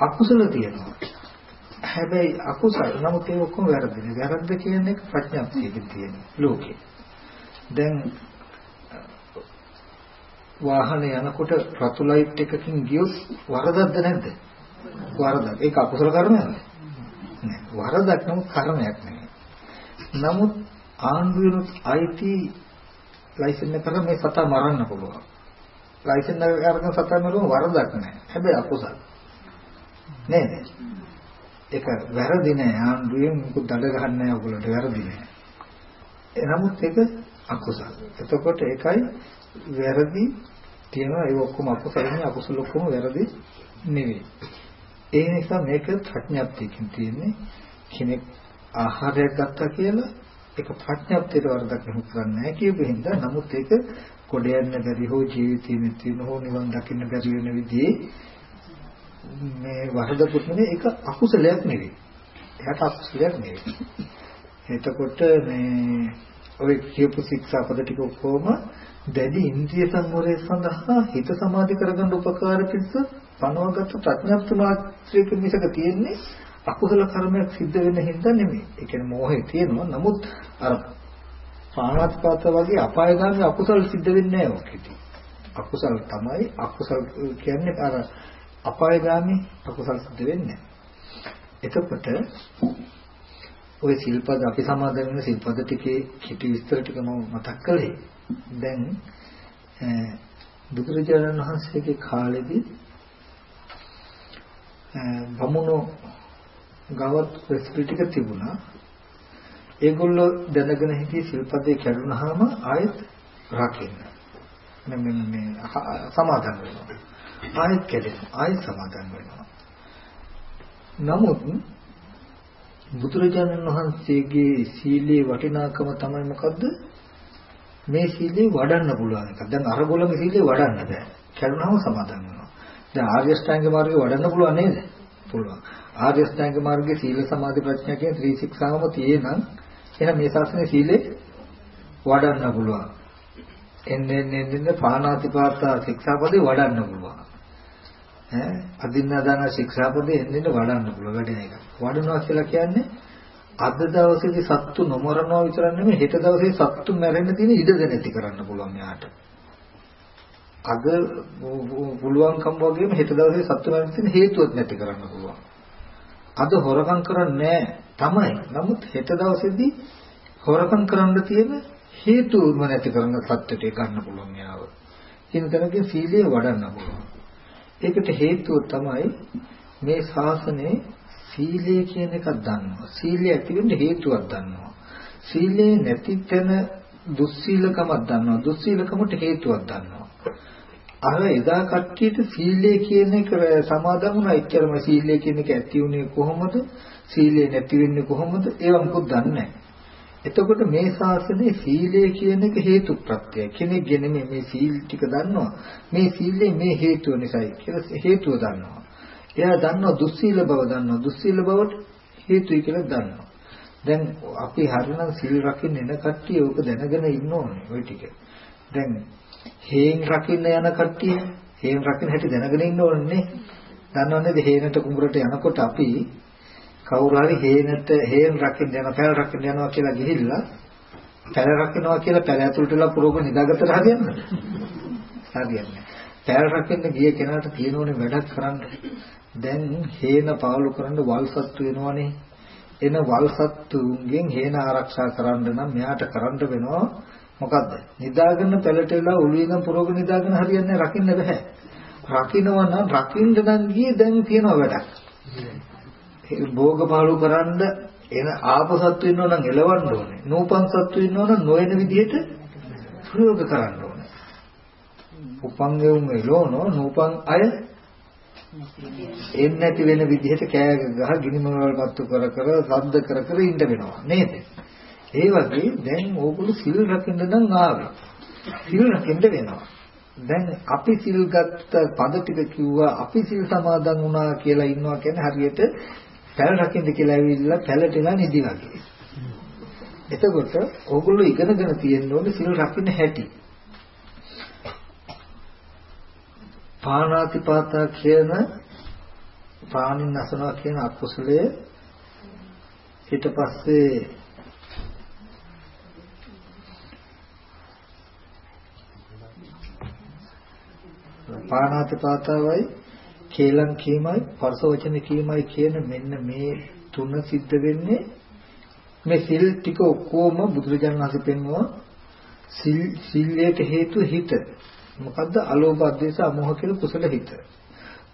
අකුසල තියෙනවා. හැබැයි අකුසල නමුත් ඒ ඔක්කොම වැරදිනේ. වැරද්ද කියන්නේ ප්‍රඥාප්තියකින් තියෙන ලෝකේ. දැන් වාහනේ යනකොට රතු ලයිට් එකකින් ගියොත් වරදක්ද නැද්ද? වරදක්. ඒක අකුසල කර්මයක්ද? නෑ. වරදක් නම් කර්මයක් නෙමෙයි. නමුත් ආණ්ඩුවෙනුත් අයිති ලයිසන් එක කරලා මේ සතා මරන්න පුළුවන්. ලයිසන් එක අරගෙන සතා මරුවම වරදක් නෑ. හැබැයි අකුසල. නේද? ඒක වැරදි නෑ. ආණ්ඩුවෙන් මුකුත් දඩ ගහන්නේ නෑ ඔයගොල්ලන්ට වැරදි නෑ. නමුත් ඒක අකුසල. එතකොට ඒකයි වැරදි තියෙනවා ඒ ඔක්කොම අකුසලනේ අකුසල ඔක්කොම වැරදි නෙවෙයි. ඒ නිසා මේක ප්‍රඥාප්තියකින් තියෙන්නේ කෙනෙක් ආහාරයක් ගත්තා කියලා ඒක ප්‍රඥාප්තියට වරදක් නෙමු කරන්නේ නැහැ කියපු හින්දා නමුත් ඒක කොට යන්න බැරි හෝ ජීවිතේ මෙතින හෝ නිවන් දකින්න බැරි වෙන විදිහේ මේ වරදකුත් නෙවෙයි ඒක අකුසලයක් නෙවෙයි. එයාට අකුසලයක් නෙවෙයි. එතකොට මේ ඔය කියපු ශික්ෂා පද ටික ඔක්කොම දැඩි ඉන්ද්‍රිය සංවරය සඳහා හිත සමාධි කරගන්න උපකාර පිණිස පනවගත් ප්‍රඥාප්ති මාත්‍රික මිසක තියෙන්නේ අකුසල කර්මයක් සිද්ධ වෙන හින්දා නෙමෙයි. ඒ කියන්නේ මෝහය තියෙනවා. නමුත් අර පාණාත්පාත වගේ අපායගාමී අකුසල සිද්ධ වෙන්නේ නැහැ ඔකෙදී. අකුසල තමයි අකුසල කියන්නේ අර අපායගාමී අකුසල සිද්ධ වෙන්නේ. එතකොට ওই සිල්පද අපි සමාදන් වෙන සිල්පද ටිකේ කිටි විස්තර ටික මම මතක් කළේ. දැන් බුදුරජාණන් වහන්සේගේ කාලෙදී බමුණෝ ගවත් රෙසිපි ටික තිබුණා. ඒගොල්ලෝ දැනගෙන හිටියේ සිල්පදේ කැඩුනහම ආයෙත් රකින්න. මේ මේ සමාදන් වෙනවා. ආයෙත් කැඩෙනවා. ආයෙත් සමාදන් වෙනවා. නමුත් බුදුරජාණන් වහන්සේගේ සීලේ වටිනාකම තමයි මොකද්ද? මේ සීලේ වඩන්න පුළුවන් එක. දැන් අරගොල්ලන්ගේ සීලේ වඩන්න බෑ. කැඩුනහම සමාදන් වෙනවා. දැන් ආර්ය ශ්‍රැංග මාර්ගේ වඩන්න පුළුවන් නේද? පුළුවන්. ආර්ය ශ්‍රැංග මාර්ගයේ සීල සමාධි ප්‍රඥා කියන ත්‍රිශික්ෂාවම තියෙනම් එහෙනම් මේ ශාස්ත්‍රයේ සීලේ වඩන්න පුළුවන්. එන්නේ එන්නේ පාණාතිපාතා ශික්ෂාපදේ වඩන්න පුළුවන්. ඈ අදින්නාදාන ශික්ෂාපදේ එන්නේ වඩන්න පුළුවන් වැඩි එක. වඩනවා කියලා කියන්නේ අද දවසේදී සත්තු නොමරනවා විතර නෙමෙයි හෙට දවසේ සත්තු මැරෙන්න තියෙන ඉඩ නැති කරන්න පුළුවන් යාට. අද පුළුවන්කම් වගේම හෙට දවසේ සත්තු මැරෙන්න තියෙන හේතුවක් නැති කරන්න පුළුවන්. අද හොරකම් කරන්නේ තමයි. නමුත් හෙට දවසේදී හොරකම් කරන්න තියෙන හේතුවම නැති කරන සත්‍යයට ගන්න පුළුවන් යාව. කියන තැනකින් සීලය වඩන්න පුළුවන්. ඒකට හේතුව තමයි මේ ශාසනයේ සීලය කියන එකක් දන්නවා. සීලය ඇති වෙන්න හේතුවක් දන්නවා. සීලේ නැති තැන දුස්සීලකමක් දන්නවා. දුස්සීලකමට හේතුවක් දන්නවා. අර එදා කට්ටියට සීලය කියන එක සමාදන් වුණා. එච්චරම සීලය කියන එක ඇති උනේ කොහොමද? සීලය නැති වෙන්නේ කොහොමද? ඒවා මොකද දන්නේ එතකොට මේ ශාසනයේ සීලය කියන එක හේතු ප්‍රත්‍යය. කෙනෙක්ගෙන මේ සීල් ටික දන්නවා. මේ සීලේ මේ හේතුව නිසායි කියලා හේතුව දන්නවා. එයා දන්නවා දුස්සීල බව දන්නවා. දුස්සීල බවට හේතුයි කියලා දන්නවා. දැන් අපි හරිනම් සිල් රකින්න එන කට්ටිය ඕක දැනගෙන ඉන්න ඕනේ ওই ටික. දැන් හේන් රකින්න යන කට්ටිය හේන් රකින්න හැටි දැනගෙන ඉන්න ඕනේ. දන්නවනේද හේනට කුඹරට යනකොට අපි කවුරු හරි හේනට හේන් රකින්න යන පැල රකින්න යනවා කියලා ගිහිල්ලා පැල රකින්නවා කියලා පැල ඇතුළට වෙලා පුරෝග නිදාගත්තට හරියන්නේ හරියන්නේ පැල රකින්න ගිය කෙනාට තියෙනෝනේ වැඩක් කරන්න දැන් හේන පාලු කරන්න වල් සත්තු වෙනවනේ. එන වල් සත්තුන්ගෙන් හේන ආරක්ෂා කරන්න නම් මෙයාට කරන්න වෙනවා මොකද්ද? නිදාගෙන පැලට වෙලා ඔළුවෙන් පුරවගෙන නිදාගෙන හරියන්නේ රකින්න බෑ. රකින්නවා නම් රකින්න නම් ගියේ දැන් තියෙන වැඩක්. භෝග පාලු කරන්න එන ආපසත්තු ඉන්නව නම් එලවන්න ඕනේ. නූපන් සත්තු ඉන්නව නම් නොයන විදිහට ප්‍රයෝග කරන්න ඕනේ. උපන් වුන් එළවනෝ නූපන් අය එන්නේ නැති වෙන විදිහට කෑ ගහ ගිනි මොනවල් පත්තු කර කර සද්ද කර කර ඉන්න වෙනවා නේද? ඒ වගේ දැන් ඕගොල්ලෝ සිල් රකින්න නම් ආවේ. සිල් රකින්න වෙනවා. දැන් අපි සිල් ගත්ත පද ටික කිව්වා අපි සිල් සමාදන් වුණා කියලා ඉන්නවා කියන්නේ හරියට පැල රකින්න කියලා ඇවිල්ලා පැලටලා නිදි වගේ. එතකොට ඕගොල්ලෝ ඉගෙනගෙන තියෙන්න ඕනේ සිල් රකින්න හැටි. පාණාතිපාතා කියන පාණින් නසනවා කියන අකුසලයේ ඊට පස්සේ පාණාතිපාතාවයි කේලම් කීමයි පරස වචන කීමයි කියන මෙන්න මේ තුන සිද්ධ වෙන්නේ. මේ සිල් ටික ඔක්කොම බුදුරජාණන් වහන්සේ පෙන්වුවා. සිල් සිල්ලයට හේතු හිත. මොකද්ද අලෝභ අධේශ අමෝහ කියන කුසල හිත.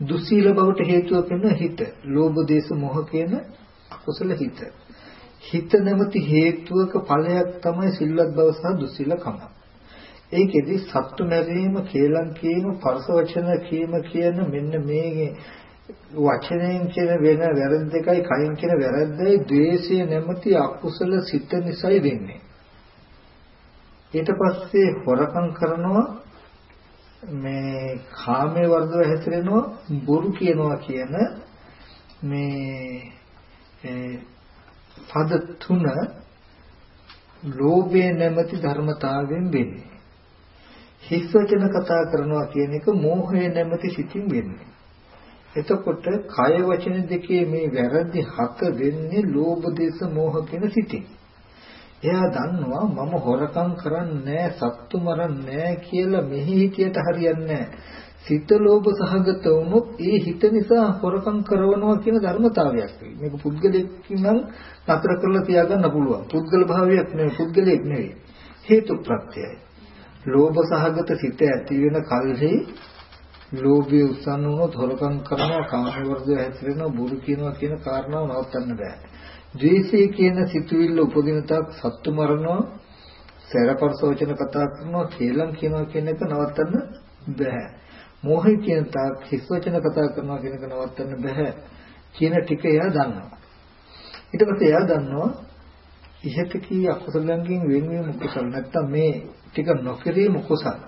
දුස්සීල බවට හේතුව වෙන හිත. ලෝභ දේශ මොහ කියන අකුසල හිත. හිත නැමැති හේතුවක ඵලයක් තමයි සිල්වත් බව සහ දුස්සීලකම. ඒකෙදි සත්තු මැරීම, කේලම් කීම, පරස වචන කීම කියන මෙන්න මේ වචනයෙන් කියන වෙන වැරද්ද දෙකයි කයින් කියන වැරද්දයි ද්වේෂය නැමැති අකුසල සිත නිසායි වෙන්නේ. ඊට පස්සේ හොරකම් කරනවා මේ කාමයේ වර්ධව හැසිරෙනවා බොරු කියනවා කියන මේ පද තුන ලෝභය නැමැති ධර්මතාවයෙන් වෙන්නේ. හිස් වචන කතා කරනවා කියන එක මෝහය නැමැති සිතින් වෙන්නේ. එතකොට කය වචන දෙකේ මේ වැරදි හත වෙන්නේ ලෝභ දේශ මෝහ කියන සිතින්. එයා දන්නවා මම හොරකම් කරන්නේ සත්තු මරන්නේ කියලා මෙහි හිතියට හරියන්නේ සිත ලෝභ සහගත වුණොත් ඒ හිත නිසා හොරකම් කරනවා කියන ධර්මතාවයක් මේක පුද්ගලයෙක් නම් නතර කරලා තියාගන්න පුළුවන්. පුද්ගල භාවයක් නෙවෙයි පුද්ගලයෙක් නෙවෙයි. හේතු ප්‍රත්‍යයයි. ලෝභ සහගත සිත ඇති වෙන කල්හි ලෝභය උස්සන්න වුණොත් හොරකම් කරනවා කාම වර්ධය හැසිරෙනවා බුරු කියනවා කියන කාරණාව නවත්තන්න බෑ. ද්වේෂය කියන සිතුවිල්ල උපදින තාක් සත්තු මරනවා, සැරපරස වචන කතා කරනවා, කේලම් කියනවා කියන එක නවත්තන්න බෑ. මෝහය කියන තාක් හිස් වචන කතා කරනවා කියන එක නවත්තන්න බෑ. කියන ටික එයා දන්නවා. ඊට පස්සේ එයා දන්නවා ඉහත කී අකුසලයන්ගෙන් වෙන්වීම කුසල නැත්තම් මේ ටික නොකිරීම කුසල.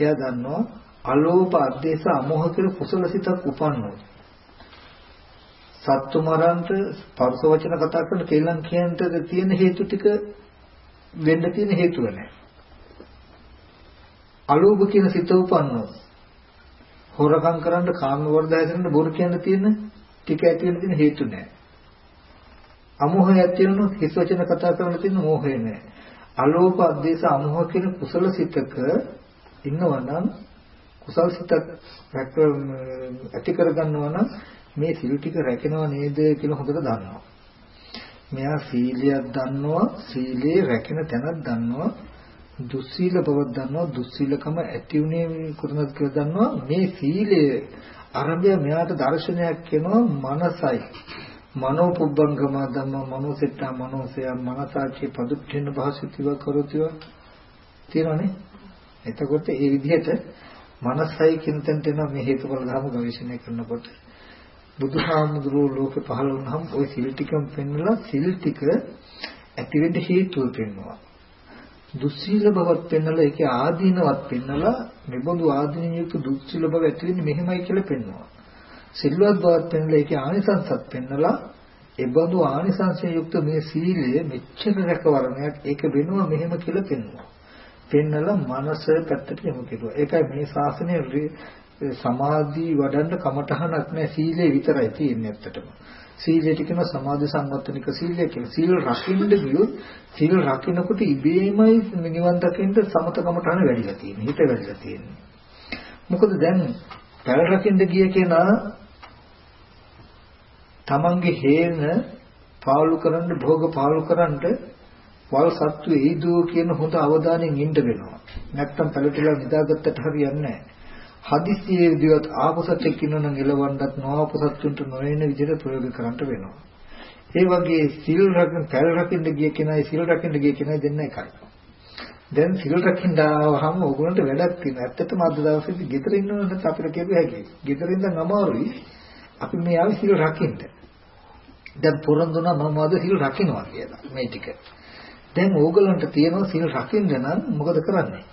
එයා දන්නවා අලෝභ අධේශ අමෝහ කියන කුසල සිතක් උපන්නොත් සත්තු මරන්ට පරස වචන කතා කරන කේලම් කියන්නට තියෙන හේතු ටික වෙන්න තියෙන හේතුව නැහැ. අලෝභ කියන සිත උපන්නෝ. හොරකම් කරන්න කාම වර්ධය කරන්න බොරු කියන්න තියෙන ටික ඇති වෙන තියෙන හේතු නැහැ. අමෝහය ඇති වෙනොත් හිස් වචන කතා කරන්න තියෙන මෝහය නැහැ. අලෝභ අධේශ අමෝහ කියන කුසල සිතක ඉන්නවා නම් කුසල් සිතක් ඇති කරගන්නවා නම් මේ සිල් ටික රැකෙනව නේද කියලා හොඳට දන්නවා. මෙයා සීලයක් දන්නවා, සීලේ රැකෙන තැනක් දන්නවා, දුස්සීල බවක් දන්නවා, දුස්සීලකම ඇති උනේ කොතනද කියලා දන්නවා. මේ සීලය අරබය මෙයාට දර්ශනයක් වෙනවා මනසයි. මනෝ පුබ්බංගම ධම්ම මනෝසෙට්ටා මනෝසය මනසාචි පදුක්ඛින භාසිතව කරොතිව තියෙනනේ. එතකොට ඒ විදිහට මනසයි කියන තැනට එන මේ හේතුඵල ධර්ම ගවේෂණය කරනකොට බුදුහාමුදුරුවෝ ලෝකෙ පහළ වුණාම ওই සිල් ටිකම පෙන්වලා සිල් ටික ඇති වෙන්න හේතුව පෙන්වනවා. දුස්සීල බවත් පෙන්වලා ඒකේ ආදීනවත් පෙන්වලා මෙබඳු ආදීනියක දුස්සීල බව ඇති වෙන්නේ මෙහෙමයි කියලා පෙන්වනවා. සිල්වත් බවත් පෙන්වලා ඒකේ ආනිසංසත් පෙන්වලා එබඳු ආනිසංසයෙන් යුක්ත මේ සීලය මෙච්චර රැකවරණයක් ඒක වෙනවා මෙහෙම කියලා පෙන්වනවා. පෙන්නලා මනස පැත්තට යොමු කෙරුවා. ඒකයි මේ ශාසනය සමාධි වඩන්න කමටහනක් නැහැ සීලය විතරයි තියෙන්නේ ඇත්තටම. සීලයට කියන සමාධි සංවත්තනික සීලය කියලා. සීල් රකින්න ගියොත් සීල් රකින්නකොට ඉබේමයි නිවන් දකින්න සමත කමටහන වැඩිලා තියෙන්නේ. හිත වැඩිලා තියෙන්නේ. මොකද දැන් පැල රකින්න ගිය කෙනා තමන්ගේ හේන පාලු කරන්න භෝග පාලු කරන්න වල් සත්තු ඒදෝ කියන හොඳ අවධානයෙන් ඉන්න වෙනවා. නැත්තම් පැලටිලා නිදාගත්තට හරියන්නේ නැහැ. හදිස්සියේ විදිහට ආපසටෙක් ඉන්නවනම් එලවන්නත් නොආපසත්තුන්ට නොවන විදිහට ප්‍රයෝග කරන්න වෙනවා. ඒ වගේ සිල් රකින්න පැල් රකින්න ගිය කෙනායි සිල් රකින්න ගිය කෙනායි දෙන්න එකයි. දැන් සිල් රකින්න ආවහම ඕගොල්ලන්ට වැඩක් තියෙනවා. ඇත්තටම අද දවසේදී ගෙදර ඉන්නවනම් අපිට කියපු හැකි. ගෙදර ඉඳන් අමාරුයි. අපි මේ ආවේ සිල් රකින්න. දැන් පොරොන්දුනා මම අද සිල් රකින්නවා කියලා මේ ටික. දැන් ඕගොල්ලන්ට තියෙනවා සිල් රකින්න නම් මොකද කරන්නේ?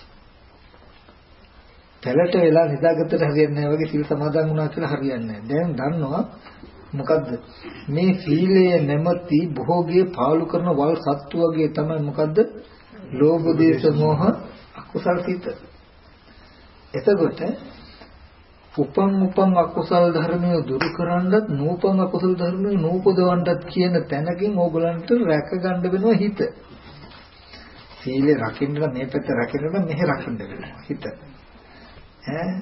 පැලට වෙලා නිදාගත්තට හරියන්නේ නැහැ වගේ සිල් සමාදන් වුණා කියලා හරියන්නේ නැහැ. දැන් දන්නවා මොකද්ද? මේ සීලය නැමැති භෝගයේ පාලු කරන වල් සත්තු වගේ තමයි මොකද්ද? ලෝභ දේශ මොහ අකුසල් සිත. එතකොට උපන් උපන් අකුසල් ධර්මය දුරු කරන්නත් නූපන් අකුසල ධර්මය නූපදවන්නත් කියන තැනකින් ඕගලන්ට රැක ගන්න වෙනවා හිත. සීලය රකින්න මේ පැත්ත රකින්න මෙහෙ රකින්න වෙනවා හිත. ඈ?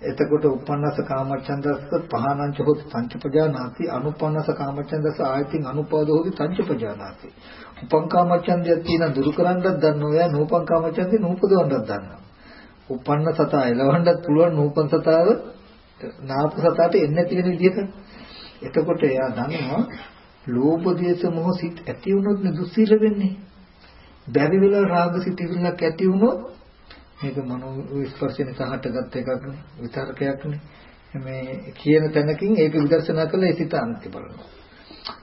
එතකොට උපන්නස කාමච්ඡන්දස්ස පහනංච හොත් පංචපජානාති අනුපන්නස කාමච්ඡන්දස්ස ආයතින් අනුපාදෝ හොති පංචපජානාති. උපං කාමච්ඡන්දය තියෙන දුරු කරන්නත් දන්නවා එයා නූපං කාමච්ඡන්දේ නූපදවන්නත් දන්නවා. උපන්න සතා එලවන්නත් පුළුවන් නූපන් සතාව නාපු සතාට එන්නේ තියෙන විදිහට. එතකොට එයා දන්නවා ලෝභ දේශ මොහ සිත් ඇති වුණොත් නෙදුස්සීල වෙන්නේ. බැරි වෙලා රාග සිත් ඉවිලක් ඇති වුණොත් මේක මනෝ ස්පර්ශ නිසා හටගත් එකක් නේ විතරකයක් නේ. මේ කියන තැනකින් ඒක විදර්ශනා කළා ඒ සිත අන්ති බලනවා.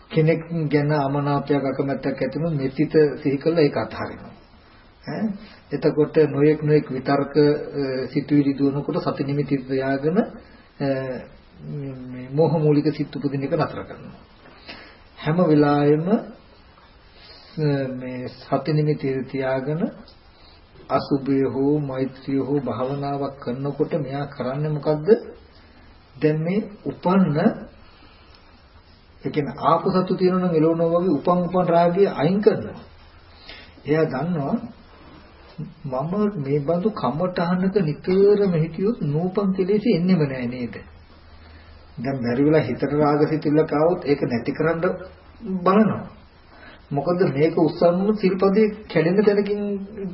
කෙනෙක් ගැන අමනාපයක් අකමැත්තක් ඇති වුණොත් මේ සිත සිහි කළා ඒක අත්හරිනවා. ඈ? එතකොට නොයෙක් නොයෙක් විතර්ක සිතුවිලි දුවනකොට සති නිමිති තියාගෙන මේ මෝහ මූලික සිත් උපදින එක නතර කරනවා. හැම වෙලාවෙම මේ සති නිමිති තියාගෙන අසුභය හෝ මෛත්‍රිය හෝ භාවනාවක් කරනකොට මෙයා කරන්නේ මොකද්ද? දැන් මේ උපන්න ඒ කියන්නේ ආපසතු තියෙනවා නම් එළවනවා වගේ උපන් උපන් රාගය අයින් කරනවා. එයා දන්නවා මම මේ බඳු කමටහනක නිතරම හිටියොත් නූපන් කෙලෙසි එන්නෙම නෑ නේද? දැන් බැරි වෙලා හිතට රාගසිතිල්ලක આવොත් ඒක නැති කරන්න බලනවා. මොකද මේක උස්සන්නම සිල්පදේ කැඩෙන තැනකින්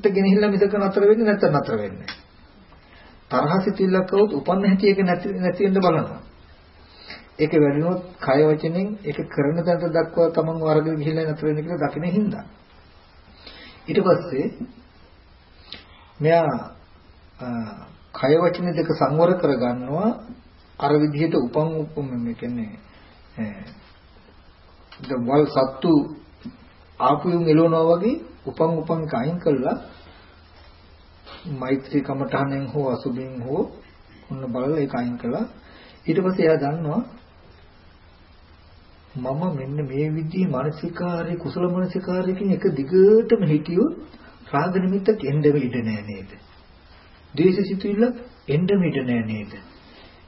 ගෙනහිල්ලා මිසක නතර වෙන්නේ නැත්නම් නතර වෙන්නේ. තරහ සිතිල්ලක් આવුත් උපන්න හැටි ඒක නැති නැති වෙන්න බලනවා. ඒක වැඩිනොත් කය වචනෙන් ඒක කරන තැනට දක්වා තමන් වර්ග ගිහිල්ලා නතර වෙන්න කියලා දකින්න හින්දා. ඊට පස්සේ මෙයා කය වචන දෙක සංවර කරගන්නවා අර විදිහට උපන් උපම මේ කියන්නේ වල් සත්තු ආපුයුන් එළවනවා වගේ උපන් උපන් කයින් කළා මෛත්‍රී කමඨහනෙන් හෝ අසුබෙන් හෝ ඔන්න බලලා ඒක අයින් කළා ඊට පස්සේ එයා දන්නවා මම මෙන්න මේ විදිහේ මානසිකාරයේ කුසල මානසිකාරයකින් එක දිගටම හිටියොත් රාග නිමිත්ත එන්න ඉඩ නෑ නේද? ද්වේෂසිතුවිල්ල එන්න ඉඩ නෑ නේද?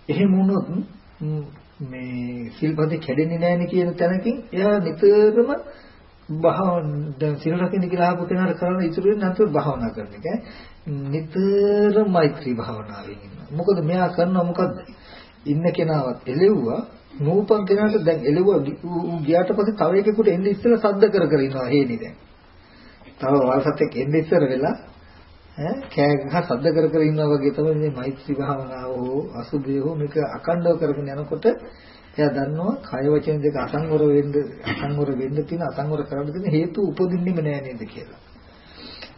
එහෙම වුණොත් මේ සිල්පද කැඩෙන්නේ නෑනේ කියන තැනකින් එයා නිතරම භාවන දැන් සිල් රකින්න කියලා ආපු කෙනාට කරන්න ඉතුරු වෙන්නේ නැතුව භාවනා කරන එක. නිතර මෛත්‍රී භාවනාවෙන් ඉන්නවා. මොකද මෙයා කරනවා මොකද්ද? ඉන්න කෙනාවත් එළෙව්වා නූපන් කෙනාට දැන් එළෙව්වා ගියාට පස්සේ තව එකෙකුට එන්න ඉස්සෙල්ලා සද්ද කර කර ඉන්නවා හේනි දැන්. තව වල්සත් එක්ක එන්න ඉස්සර වෙලා ඈ කෑ ගහ සද්ද කර කර ඉන්නවා වගේ තමයි මේ මෛත්‍රී භාවනාව හෝ අසුභය හෝ මේක අකණ්ඩව කරගෙන යනකොට එයා දන්නවා කය වචන දෙක අසංවර වෙන්න අසංවර වෙන්න තියෙන අසංවර කරන්න තියෙන හේතු උපදින්නෙම නෑ නේද කියලා.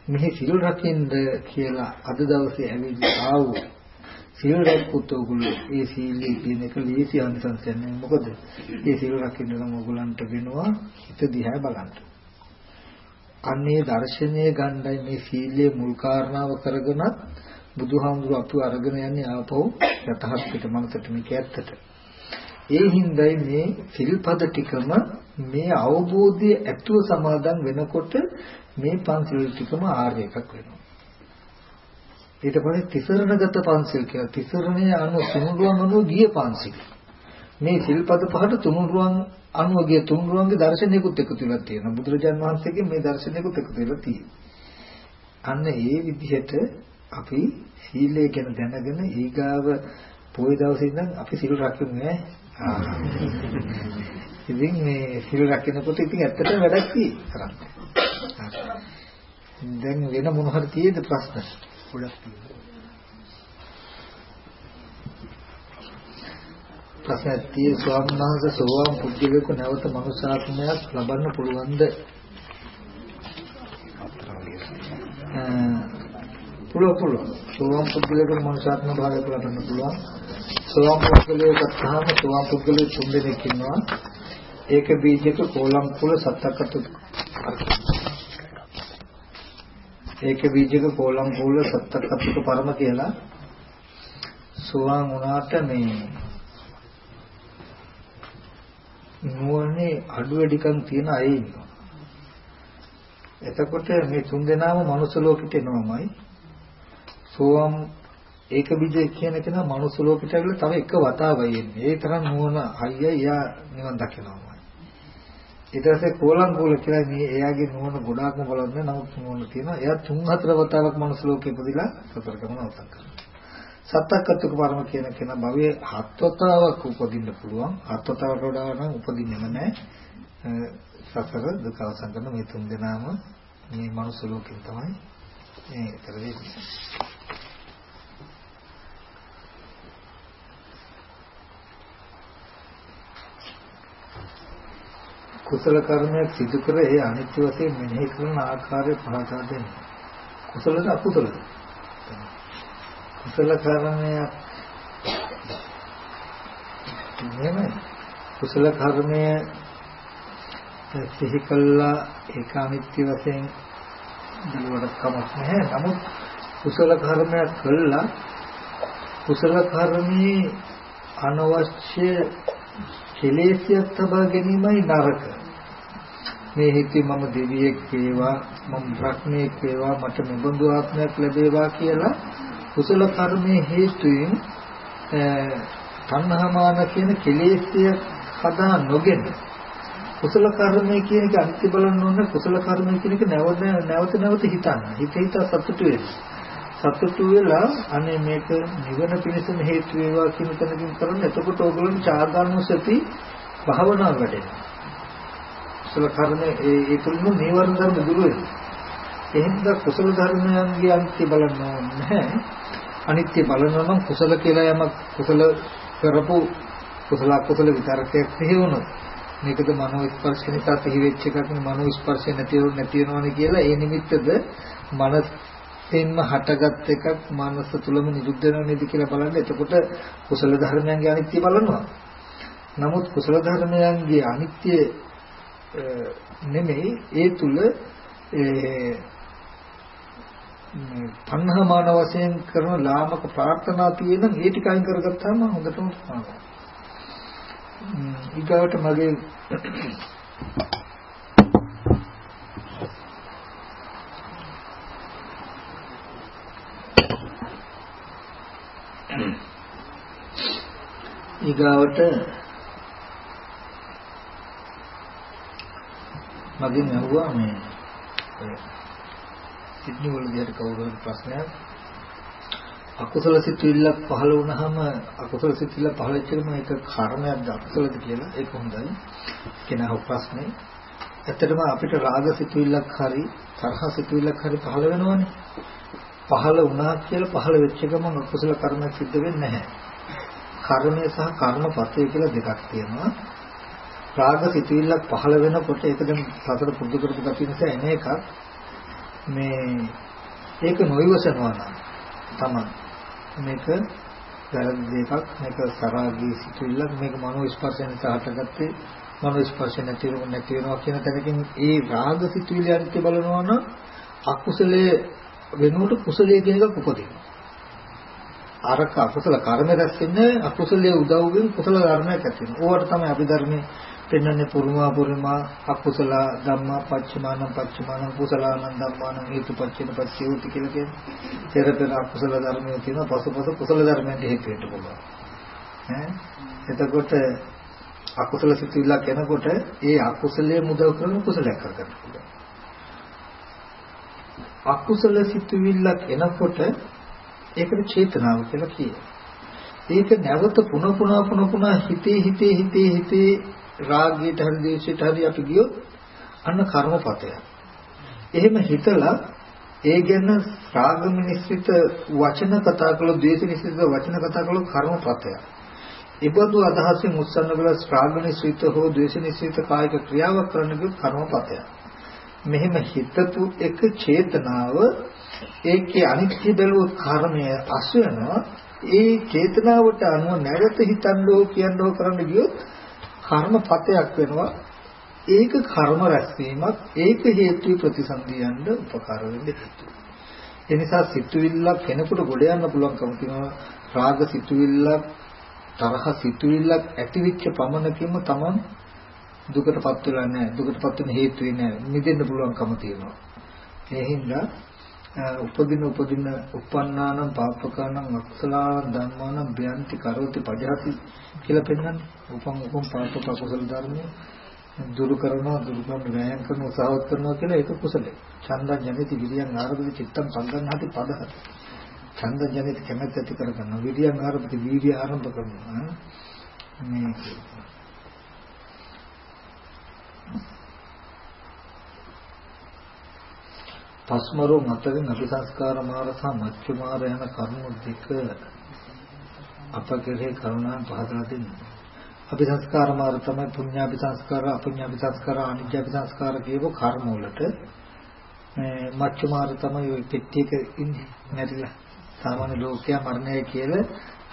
මෙහි සිල් රකින්න කියලා අද දවසේ ඇවිල්ලා ආවෝ සිල් රැක්කුත් ඔයගොල්ලෝ ඒ සීලයේ තියෙන එක ලීසි අනිසංසයක් නෑ මොකද ඒ සිල් රකින්න නම් ඔයගොල්ලන්ට වෙනවා හිත දිහා බලන්න. අන්නේ දර්ශනය ගණ්ඩයි මේ සීලයේ මුල් කාරණාව කරගෙනත් බුදුහාමුදුරු අපිව අරගෙන යන්නේ ආපහු යතහත් පිට මනසට මේක ඇත්තට. ඒ හින්දායි මේ සිල්පද ටිකම මේ අවබෝධය ඇතුව සමාදන් වෙනකොට මේ පන්සිල් ටිකම ආර්ය එකක් වෙනවා. ඊට පස්සේ තිසරණගත පන්සිල් කියලා තිසරණයේ අනු තුනුරුවන් අනු ගිය පන්සිල්. මේ සිල්පද පහට තුනුරුවන් අනුව ගිය තුනුරුවන්ගේ දර්ශනයකුත් එකතු වෙලා තියෙනවා. බුදුරජාන් වහන්සේගේ මේ දර්ශනයකුත් එකතු වෙලා තියෙනවා. අන්න ඒ විදිහට අපි සීලය ගැන දැනගෙන ඊගාව පොයි දවසේ ඉඳන් අපි සිල් රකිමු ඈ ඉතින් මේ සිල් රකින්නකොට ඉතින් ඇත්තටම වැඩක් තියෙයි කරන්නේ. දැන් වෙන මොන හරි තියෙද ප්‍රශ්න? ගොඩක් තියෙනවා. ප්‍රශ්නයක් තියෙ ස්වාමීන් වහන්සේ සෝවාන් පුද්ගලයෙකු නැවත මනුෂ්‍යාත්මයක් ලබන්න පුළුවන්ද? පුළුවන් පුළුවන්. සෝවාන් පුද්ගලයෙකුට මනුෂ්‍යාත්ම භාවයක් ලබන්න පුළුවන්. සෝවාන් පුද්ගලයෙක් ගත්තාම සෝවාන් පුද්ගලයෙක් තුන් දෙනෙක් ඉන්නවා. ඒක බීජක කෝලම් කුල සත්තකට ඒක බීජක කෝලම් කුල සත්තකට පරම කියලා සෝවාන් වුණාට මේ නුවණේ අඩු වැඩිකම් තියෙන අය ඉන්නවා. එතකොට මේ තුන් දෙනාම මනුස්ස ලෝකෙට එනවමයි. සෝවම් ඒක බීජ කියන කෙනා මනුස්ස ලෝකෙට ඇවිල්ලා තව එක වතාවයි එන්නේ. ඒ තරම් නුවණ හයිය එයා නිවන් දකිනවමයි. ඊට පස්සේ කෝලං කෝල කියලා මේ එයාගේ නුවණ ගොඩාක්ම බලන්නේ නමුත් නුවණ තියෙනවා. එයා තුන් හතර වතාවක් මනුස්ස ලෝකෙ ඉපදිලා සතරකම නවත්තක් කරනවා. සත්තක්කත්තුක පරම කියන කෙනා භවයේ හත්වතාවක් උපදින්න පුළුවන්. හත්වතාවට වඩා නම් උපදින්නෙම නැහැ. සසර දුක අවසන් කරන මේ තුන් දෙනාම මේ මනුස්ස ලෝකෙන් තමයි මේ කරන්නේ. කුසල කර්මයක් සිදු කර ඒ අනිත්‍ය වශයෙන් මෙනෙහි කරන ආකාරය පහදා දෙන්න. කුසලද අකුසලද? කුසල කර්මයක් නෙමෙයි. කුසල කර්මය සිහි කළා ඒක අනිත්‍ය වශයෙන් බලවට කමක් නැහැ. නමුත් කුසල කර්මයක් කළා කුසල කර්මයේ අනවශ්‍ය කෙලෙසියක් තබා ගැනීමයි නරක. මේ හිතේ මම දෙවියෙක් වේවා මම බ්‍රහ්මයෙක් වේවා මට මෙබඳු ආත්මයක් ලැබේවා කියලා කුසල කර්මයේ හේතුයෙන් තණ්හාමාන කියන කෙලෙස්ය හදා නොගෙන කුසල කර්මය කියන එක අනිත්‍ය බලන්න ඕනේ කුසල කර්මය කියන එක නැවත නැවත නැවත හිතන්න. හිත හිත සතුටු වෙන්න. සතුටු වෙලා අනේ මේක නිවන පිණිසම හේතු වේවා කියන තැනකින් කරන්නේ එතකොට ඕගොල්ලෝ චාගානුසති භාවනාව වැඩෙනවා. කුසල කර්මයේ ඒ ඒ තුලින් නීවරණ ධර්ම දුර වෙනවා. එහෙනම් කුසල ධර්මයන්ගේ අනිත්‍ය බලන්න නැහැ. අනිත්‍ය බලනවා නම් කුසල කියලා යමක් කුසල කරපු කුසල කුසල විතරකයක් සිහි වුණොත් මේකද මනෝ ස්පර්ශ නිසා සිහි වෙච්ච එකක් මනෝ ස්පර්ශ නැති නැති වෙනවනේ කියලා ඒ නිමිත්තද මනසෙන්ම හටගත් එකක් මනස තුලම නිරුද්ධ වෙනව නේද කියලා බලන්න එතකොට කුසල ධර්මයන්ගේ අනිත්‍ය බලනවා නමුත් කුසල ධර්මයන්ගේ අනිත්‍ය නෙමෙයි ඒ තුල ඒ තණ්හා මාන වශයෙන් කරන ලාමක ප්‍රාර්ථනා තියෙන ඒ ටික අයින් කරගත්තාම හොඳටම තමයි. ඊගාවට මගේ ඊගාවට මගෙන් අහුවා මේ සිඩ්නි වලදී හරි කවුරුහරි ප්‍රශ්නයක්. අකුසල සිතුවිල්ලක් පහළ වුණාම අකුසල සිතුවිල්ල පහළ වෙච්ච එකම ඒක කර්මයක්ද අකුසලද කියලා ඒක හොඳයි. කෙනා ප්‍රශ්නේ. ඇත්තටම අපිට රාග සිතුවිල්ලක් හරි තරහ සිතුවිල්ලක් හරි පහළ වෙනවනේ. පහළ වුණා කියලා පහළ වෙච්ච එකම අකුසල කර්මයක් සිද්ධ වෙන්නේ නැහැ. කර්මය සහ කර්මපතය කියලා දෙකක් තියෙනවා. රාග සිතුවිල්ලක් පහළ වෙනකොට ඒක දැන් සතර පුරුදු කරපු ගැටි නිසා එන එකක්. මේ ඒක නොයවසනවා නම් තමයි මේක වැරදි දෙකක් මේක සරාගී සිතුවිල්ලක් මේක මනෝ ස්පර්ශයෙන් සහටගත්තේ මනෝ ස්පර්ශ නැති වෙනවා නැති වෙනවා කියන තැනකින් ඒ රාග සිතුවිලි අනිත්‍ය බලනවා නම් අකුසලයේ වෙනුවට කුසලයේ කියන එකක් උපදිනවා. අරක අකුසල කර්ම රැස් වෙන්නේ අකුසලයේ උදව්වෙන් කුසල ධර්මයක් ඇති වෙනවා. ඕවට තමයි අපි ධර්මයේ පෙන්වන්නේ පුරුමා පුරුමා අකුසල ධම්මා පච්චමාන පච්චමාන කුසලානං ධම්මාන හේතුපච්චේන පච්චේති කියලා කියන්නේ. පෙර පෙර අකුසල ධර්මයේ තියෙන පසුපස කුසල ධර්මයන්ට හේතු වෙන්න පුළුවන්. ඈ එතකොට අකුසල සිතුවිල්ලක් එනකොට ඒ අකුසලයේ මුදව කරන කුසලයක් කරගන්න පුළුවන්. අකුසල සිතුවිල්ලක් එනකොට ඒකට චේතනාව කියලා කියනවා. ඒක නැවත පුන පුන පුන පුන හිතේ හිතේ හිතේ හිතේ රාගයට හරි දේශයට හරි අපි ගියොත් අන්න කර්මපතය. එහෙම හිතලා ඒ ගැන රාග මිනිස්සිත වචන කතා කළොත් ද්වේෂ මිනිස්සිත වචන කතා කළොත් කර්මපතය. ඒබඳු අදහසින් උත්සන්න කළ රාග මිනිස්සිත හෝ ද්වේෂ මිනිස්සිත කායික ක්‍රියාවක් කරන්න කිව්වොත් කර්මපතය. මෙහෙම හිතපු එක චේතනාව ඒකේ අනිත්‍ය බැලුවොත් කර්මය අස් වෙනවා. ඒ චේතනාවට අනුව නැවත හිතන්නෝ කියන්නෝ කරන්න ගියොත් කර්මපතයක් වෙනවා. ඒක කර්ම රැස්වීමක් ඒක හේතු ප්‍රතිසන්දියන්න උපකාර වෙන්න හේතු. ඒ නිසා සිතුවිල්ලක් කෙනෙකුට ගොඩ යන්න පුළුවන්කම තියෙනවා රාග සිතුවිල්ලක් තරහ සිතුවිල්ලක් ඇතිවෙච්ච පමණකින්ම Taman දුකටපත් වෙලා නැහැ දුකටපත් වෙන හේතු වෙන්නේ නැහැ නිදෙන්න පුළුවන්කම තියෙනවා. ඒ හින්දා උපදින උපදින uppannānaṁ pāpakānaṁ අකුසලාන ධම්මානං බ්‍යන්ති කරෝති පජහති කියලා පෙන්නන්නේ. උපන් උපන් පාපක කුසල ධර්මයේ දුරු කරනවා දුරු කරන වෑයම් කරන උත්සාහවත් කරනවා කියලා ඒක කුසලයි. චන්දං ජනිත විරියං ආරම්භති චිත්තං සංගන්හති පදහති. චන්දං ජනිත කැමැත්ත ඇති කරගන්න විරියං ආරම්භති වීර්ය ආරම්භ කරනවා. මේ පස්මරෝ මතගෙන අපි සංස්කාර මාර සහ මච්චු මාර යන කරුණු දෙක අප කෙරෙහි කරුණාන් පහදා දෙන්න. අපි සංස්කාර මාර තමයි පුඤ්ඤාපි සංස්කාර, අපුඤ්ඤාපි සංස්කාර, අනිත්‍යපි සංස්කාර කියව කර්ම වලට මේ මච්චු මාර තමයි ওই පෙට්ටි එක ඉන්නේ නැතිලා. සාමාන්‍ය ලෝකයා මරණය කියලා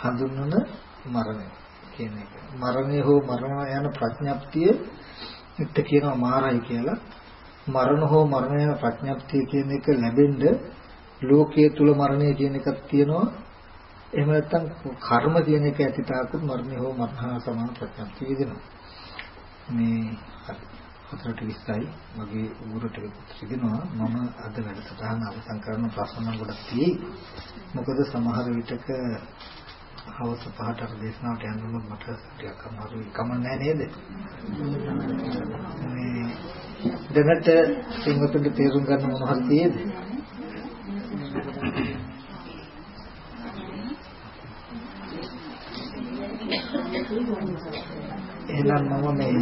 හඳුන්වන මරණය කියන එක. මරණය හෝ මරණ යන ප්‍රඥාප්තිය ඉත කියනවා මාරයි කියලා. මරණ හෝ මරණ යන ප්‍රඥප්තිය කියන එක ලැබෙන්න ලෝකයේ තුල මරණය කියන එකක් තියෙනවා එහෙම නැත්නම් කර්ම කියන එක ඇති තාකුත් මරණය හෝ මරණ සමාන ප්‍රඥප්ති විදිනවා. මේ හතරට 20යි මගේ උගුරට රිදෙනවා මම අද වැඩසටහන අවසන් කරන ප්‍රශ්න නම් ගොඩක් තියෙයි. මොකද සමහර විටක හවස පහට අර දේශනාවට යන්න උනොත් මට ටිකක් අමාරුයි කමන්නේ නේද? මේ දැනට සිංහතුන්ට තේරුම් ගන්න මොන හරි තියෙද? එහෙනම් මම මේ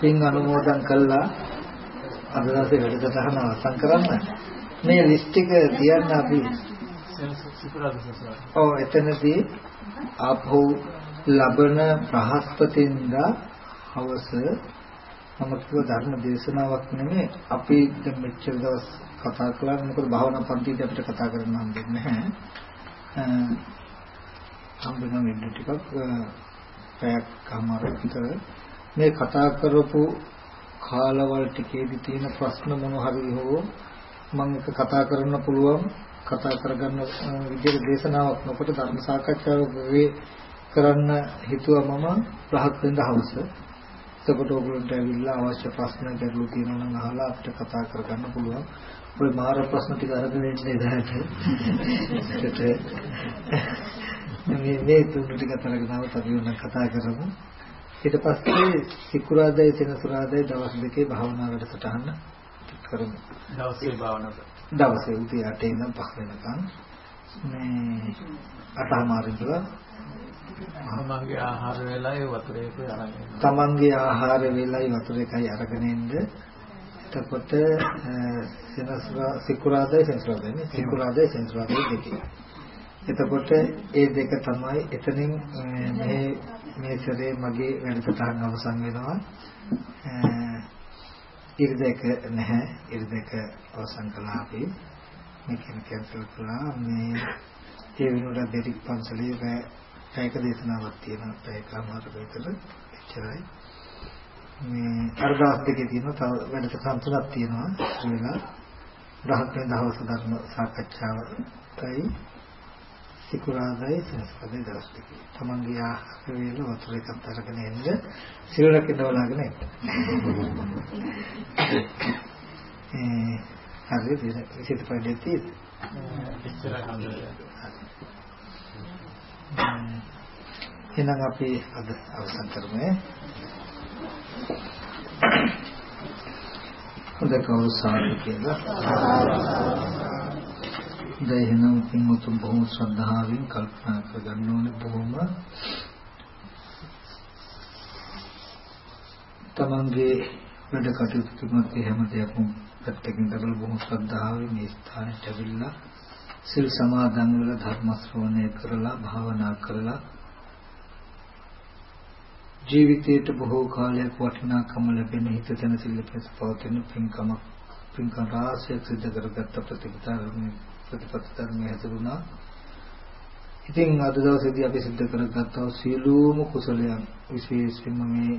පින් අනුමෝදන් කළා අද දවසේ වැඩසටහන අවසන් කරන්න. මේ ලිස්ට් එක තියන්න අපි ඔව් එතනදී ආපහු ලබන බ්‍රහස්පතින්දා හවස මම කිව්ව ධර්ම දේශනාවක් නෙමෙයි අපි දැන් මෙච්චර දවස් කතා කළා මොකද භාවනා පන්තිදී අපිට කතා කරන්න හම්බෙන්නේ නැහැ. හම්බෙන වෙන්න ටිකක් පැයක් කමාර විතර මේ කතා කරපු කාලවල ටිකේදී තියෙන ප්‍රශ්න මොන හරි හෝ මම එක කතා කරන්න පුළුවන් කතා කරගන්න විදිහට දේශනාවක් නොකොට ධර්ම සාකච්ඡාවක් වේ කරන්න හිතුවා මම රහත් වෙන්න හවස. එතකොට ඔයගොල්ලන්ට ඇවිල්ලා අවශ්‍ය ප්‍රශ්න ගැටලු තියෙනවා නම් අහලා අපිට කතා කරගන්න පුළුවන්. ඔය මාර ප්‍රශ්න ටික අරගෙන ඉන්නේ දැනට. මේ මේ තුන ටික තරගෙන આવත් අපි උන කතා කරමු. ඊට පස්සේ සිකුරාදා සෙනසුරාදා දවස් දෙකේ භාවනා වැඩසටහන කරමු. දවසේ භාවනාව. දවසේ උදේ 8 ඉඳන් 5 වෙනකන් මේ අටමාරින්දලා තමන්ගේ ආහාර වේලයි වතුරේක අරගෙන තමන්ගේ ආහාර වේලයි වතුරේකයි අරගෙන ඉන්න එතකොට සෙනසුරා සිකුරාදා සෙනසුරාදා සිකුරාදා සෙනසුරාදා දෙකේ එතකොට ඒ දෙක තමයි එතනින් මේ මේ සැරේ මගේ වැඩසටහන අවසන් වෙනවා. ඉරිදක නැහැ. ඉරිදක අවසන් කළා අපි. මේක කැන්සල් කළා. මේ ඒ වෙනුවට දෙරික් පන්සලේ පැයක දේශනාවක් තියෙනවා. පැයකමාර විතර එච්චරයි. මේ අර්ධාස් දෙකේ තියෙනවා. තව වැඩසටහන් තුනක් තියෙනවා. ඒ වෙලාව බ්‍රහස්පති දවස් ධර්ම සාකච්ඡාවයි සිකුරාදායි සෙනසුරාදායි දවස් දෙකේ. තමන්ගේ ආහාර වේල වතුර එකක් අරගෙන එන්න සිල් රකින්න බලාගෙන ඉන්න. ඒ හරි විශේෂ පරිදි තියෙද? ඉස්සර කන්දරය. එහෙනම් අපි අද අවසන් කරමු. හොඳ කවුරු සාදු කියලා. දැන් පින්වතුන් බොහොම ශ්‍රද්ධාවෙන් කල්පනා කරගන්න ඕනේ බොහොම තමන්ගේ වැඩ කටයුතු තුනත් හැම දෙයක්ම පැත්තකින් දරලා බොහොම ශ්‍රද්ධාවෙන් මේ ස්ථානෙට ඇවිල්ලා සිල් සමාදන් වෙලා ධර්ම ශ්‍රවණය කරලා භාවනා කරලා ජීවිතයට බොහෝ කාලයක් වටිනාකම ලැබෙන හිත තනසිල්ල පිණිස පවතින පින්කම පින්කම් රාශියක් සිදු කරගත්ත ප්‍රතිපදාරමේ ප්‍රතිපත්ති ධර්මයේ හැසිරුණා. ඉතින් අද දවසේදී අපි සිදු කරගත්තා සියලුම කුසලයන් විශේෂයෙන්ම මේ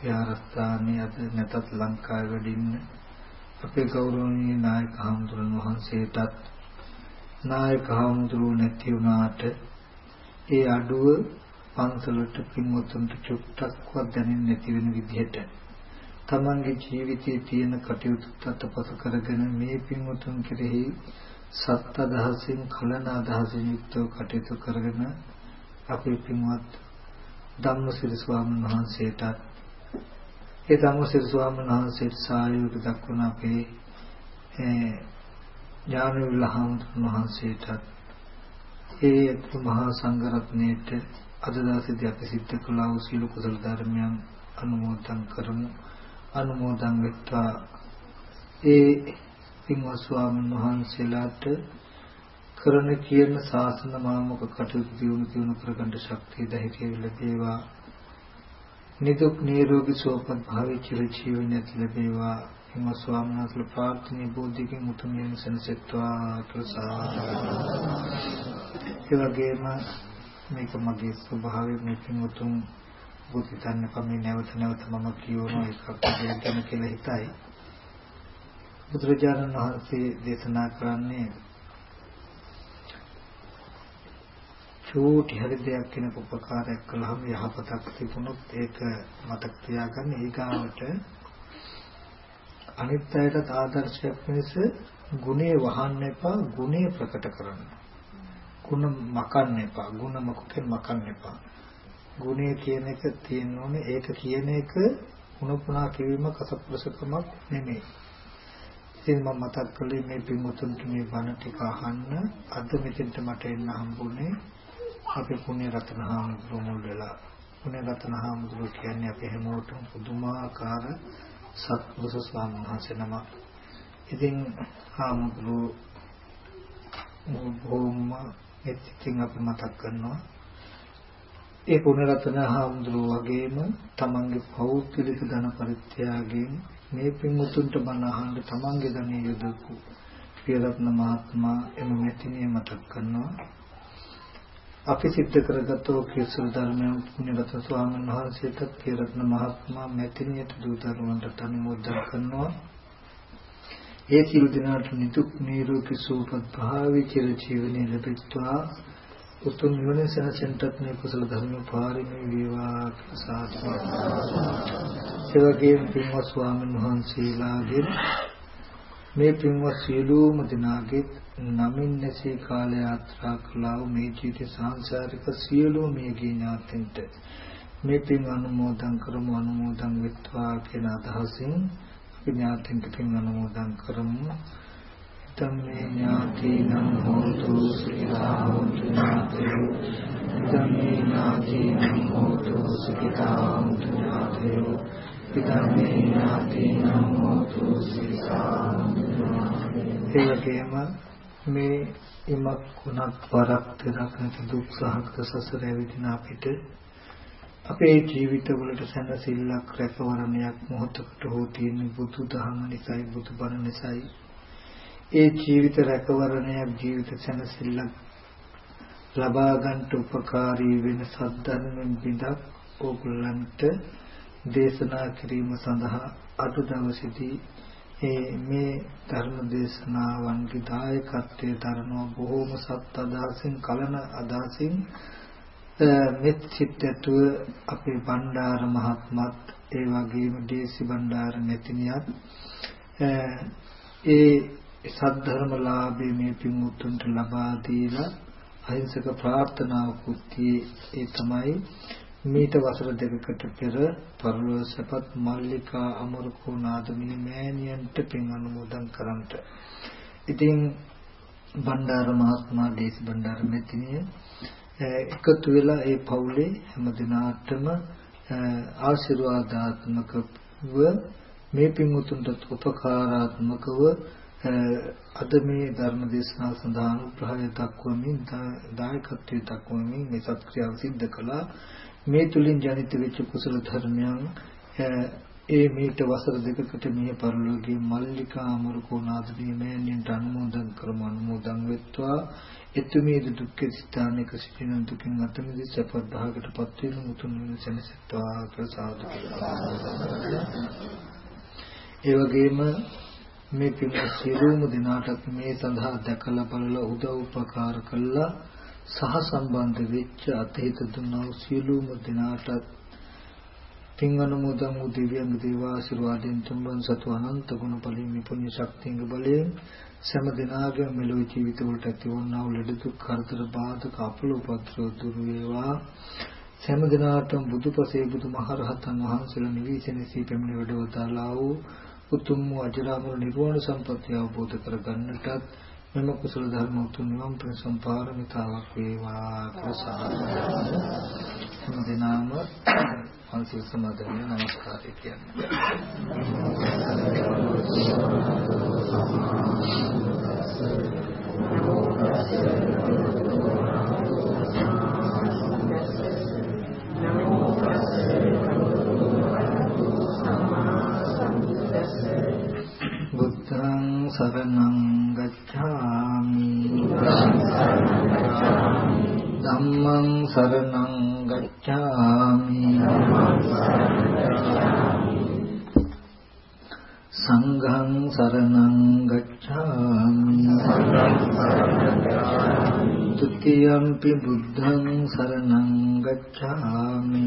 විහාරස්ථානයේ අද නැතත් ලංකාවේ වැඩින්න අපේ ගෞරවනීය නායක හඳුරන වහන්සේටත් නායක හඳුරු නැති වුණාට ඒ අඩුව පන්සලට පින්වතුන්ට චුට්ටක්වත් දැනෙන්නේ නැති වෙන විදිහට තමන්ගේ ජීවිතයේ තියෙන කටයුතු තත්පස කරගෙන මේ පින්වතුන් කෙරෙහි සත්‍ය දහසින් කලන අදහසින් යුක්තව කටයුතු කරගෙන අපේ පින්වත් ධම්මසිරි ස්වාමීන් වහන්සේටත් ඒ ධම්මසිරි ස්වාමීන් වහන්සේට සායුධ දක්වන අපේ ඥානවිල හාමුදුරුවෝ වහන්සේටත් ඒ මහා සංඝරත්නයේට අද දවසේදී අපි සිද්ධ කළා වූ සීල කුසල ධර්මයන් අනුමෝදන් කරමු. අනුමෝදන් වෙත්වා. ඒ පින්වත් ස්වාමීන් වහන්සේලාට කරන කියන ශාසන මාමක කටයුතු දියුණු දියුණු කරගන්න ශක්තිය ධෛර්යය ලැබේවා. නිදුක් නිරෝගී සුවපත් භාවී චිර ජීවනයත් ලැබේවා. හිම ස්වාමීන් වහන්සේ ප්‍රාර්ථනීය බෝධියකින් මුතුමියන් සනසෙත්වා කියලා ඒ වගේම මේක මගේ ස්වභාවය මේ පින්වතුන් බුද්ධිතන්න කමේ නැවත නැවත මම කියවන එකක් ගැන කියලා හිතයි. බුදුරජාණන් වහන්සේ දේශනා කරන්නේ චූටි හරි දෙයක් කෙනෙකු උපකාරයක් කළාම යහපතක් තිබුණොත් ඒක මතක තියාගන්න. ඊගාවට අනිත් අයටත් ආදර්ශයක් වෙනස ගුණේ වහන්න එපා ගුණේ ප්‍රකට කරන්න. ගුණ මකන්න එපා. ගුණ මොකකින් මකන්න එපා. ගුණේ කියන එක තියෙන්න ඕනේ. ඒක කියන එක උණුපුණා කිවීම කසප්‍රසකමක් නෙමෙයි. ඉතින් මම මතක් කළේ මේ පින්වතුන්ට මේ බණ ටික අහන්න අද මෙතෙන්ට මට එන්න හම්බුනේ අපේ පුණ්‍ය රත්න හාමුදුරුවෝ මුල් වෙලා පුණ්‍ය රත්න හාමුදුරුවෝ කියන්නේ අපි හැමෝටම පුදුමාකාර සත්පුරුෂ ස්වාමීන් වහන්සේ නම. ඉතින් හාමුදුරුවෝ බොහොම එතින් අපි මතක් කරනවා ඒ පුනරතන හාමුදුරුවෝ වගේම තමන්ගේ පෞද්ගලික ධන පරිත්‍යාගයෙන් මේ පින්මුතුන්ට බණ අහන්න තමන්ගේ ධනෙ යොදපු පියරත්න මහත්මයා එම මෙතිනිය මතක් කරනවා අපි සිද්ධ කරගත්තෝ කේසල් ධර්මයන් පුණ්‍යරත්න ස්වාමීන් වහන්සේට පියරත්න මහත්මයා මෙතිනියට දූ දරුවන්ට අනුමෝදන් කරනවා ඒ සියලු දෙනාට නිදුක් නිරෝගී සුවපත් භාවී චිර ජීවනයේ ලැබෙත්වා උතුම් නිවන සැනසෙන්නටත් මේ කුසල ධර්ම පාරිමේ වේවා සාදු. ඒ වගේම පින්වත් ස්වාමීන් වහන්සේලාගේ මේ පින්වත් සියලුම දෙනාගේ නමින් නැසී කාල යාත්‍රා කළා වූ මේ ජීවිත සංසාරික සියලුම මේ ඥාතින්ට. මේ පින් අනුමෝදන් කරමු අනුමෝදන් වෙත්වා කියන අදහසින් අපි ඥාතින්ට පින් අනුමෝදන් කරමු. තම්මේ ඥාතිනම් හෝතු සුඛිතා හෝතු ඥාතයෝ තම්මේ ඥාතිනම් හෝතු සුඛිතා හෝතු ඥාතයෝ තම්මේ ඥාතිනම් හෝතු සුඛිතා ඒ වගේම මේ ඉමක් කුණක් වරක් දෙකක් නැති දුක් සහගත සසර ඇවිදින අපිට අපේ ජීවිතවලට සැනසෙල්ලක් රැකවරණයක් මොහොතකට හෝ තියෙන බුදු දහම නිසායි බුදු බණ නිසායි. ඒ ජීවිත රැකවරණයක් ජීවිත සැනසෙල්ලක් ලබා ගන්නට උපකාරී වෙන සද්ධර්මෙන් බිඳක් ඕගොල්ලන්ට දේශනා කිරීම සඳහා අද දවසේදී මේ ධර්ම දේශනාවන්ගේ දායකත්වයේ දරනවා බොහෝම සත් අදහසින් කලන අදහසින්. මෙත් සිත්තුව අපේ බණ්ඩාර මහත්මත් ඒ වගේම දේසි බණ්ඩාර මෙතිනියත් ඒ සද්ධර්මලාභයේ මේ පින්වුතුන්ට ලබා දීලා අහිංසක ප්‍රාර්ථනාවකුත් ඒ තමයි මීට වසර දෙකකට පෙර පරලෝසපත් මල්ලිකා අමරකෝ නාදමිනි මෑණියන්ට පින් අනුමෝදන් කරන්ට. ඉතින් බණ්ඩාර මහත්මයා දේශ බණ්ඩාර මෙතිනිය එකතු වෙලා ඒ පවුලේ හැම දිනාටම ආශිර්වාදාත්මකව මේ පින්වුතුන්ට උපකාරාත්මකව අද මේ ධර්ම දේශනාව සඳහා අනුග්‍රහය දක්වමින් දායකත්වය දක්වමින් මේ සත්ක්‍රියාව සිද්ධ කළා මේ තුලින් ජනිත වෙච්ච කුසල ධර්මයන් ඒ මීට වසර දෙකකට මේ පරිලෝකයේ මල්ලිකා අමරකෝනාථදී මෑණියන්ට අනුමෝදන් කරමු. අනුමෝදන් වෙත්වා. එතුමියද දුක්ඛ ස්ථානයක සිටින දුකින් අත මිදී සපත් භාගයටපත් වෙන මුතුන් වෙන සෙනසත්වා කියලා සාදු ඒ වගේම මේ පින් සියලුම දිනාටත් මේ සඳහා දැකලා බලලා උදව් උපකාර කළා. සහ සම්බන්ධ වෙච්ච අතීත දුන්නා වූ සියලුම දිනාටත් පින් අනුමෝදන් වූ දිව්‍යංග දේවාශිර්වාදයෙන් තුන්වන් සතු අනන්ත ගුණ බලයෙන් පුණ්‍ය ශක්තියක බලයෙන් සෑම දිනාගම මෙලොව ජීවිත වලට ඇතිවන්නා වූ ලෙඩ දුක් කරදර බාධක අපල උපද්‍රව දුරු වේවා. සෑම දිනාටම බුදුපසේ බුදුමහරහතන් වහන්සේලා නිවිසෙනසී පැමිණ වැඩවතාලා වූ උතුම් වූ අජරාමර නිර්වාණ සම්පත්තිය අවබෝධ කරගන්නටත් මෙම කුසල ධර්ම උතුම් නිවන් පිණ සම්පාරමිතාවක් වේවා ප්‍රසන්න දිනාම පන්සිල් සමාදන් නමස්කාරය කියන්නේ සරණං ගච්ඡාමි ධම්මං සරණං ගච්ඡාමි සංඝං සරණං ගච්ඡාමි තුතියම්පි බුද්ධං සරණං ගච්ඡාමි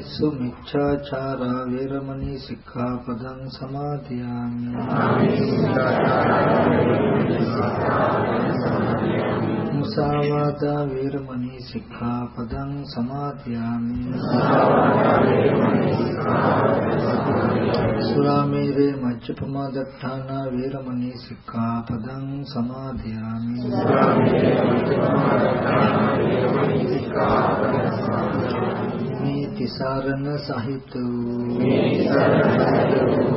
කාමේසු මිච්ඡාචාරා වේරමණී සික්ඛාපදං සමාදියාමි මුසාවාදා වේරමණී සික්ඛාපදං සමාදියාමි සුරාමේරේ මච්චපමා දත්තානා වේරමණී සික්ඛාපදං සමාදියාමි මේ තිසරණ සහිත වූ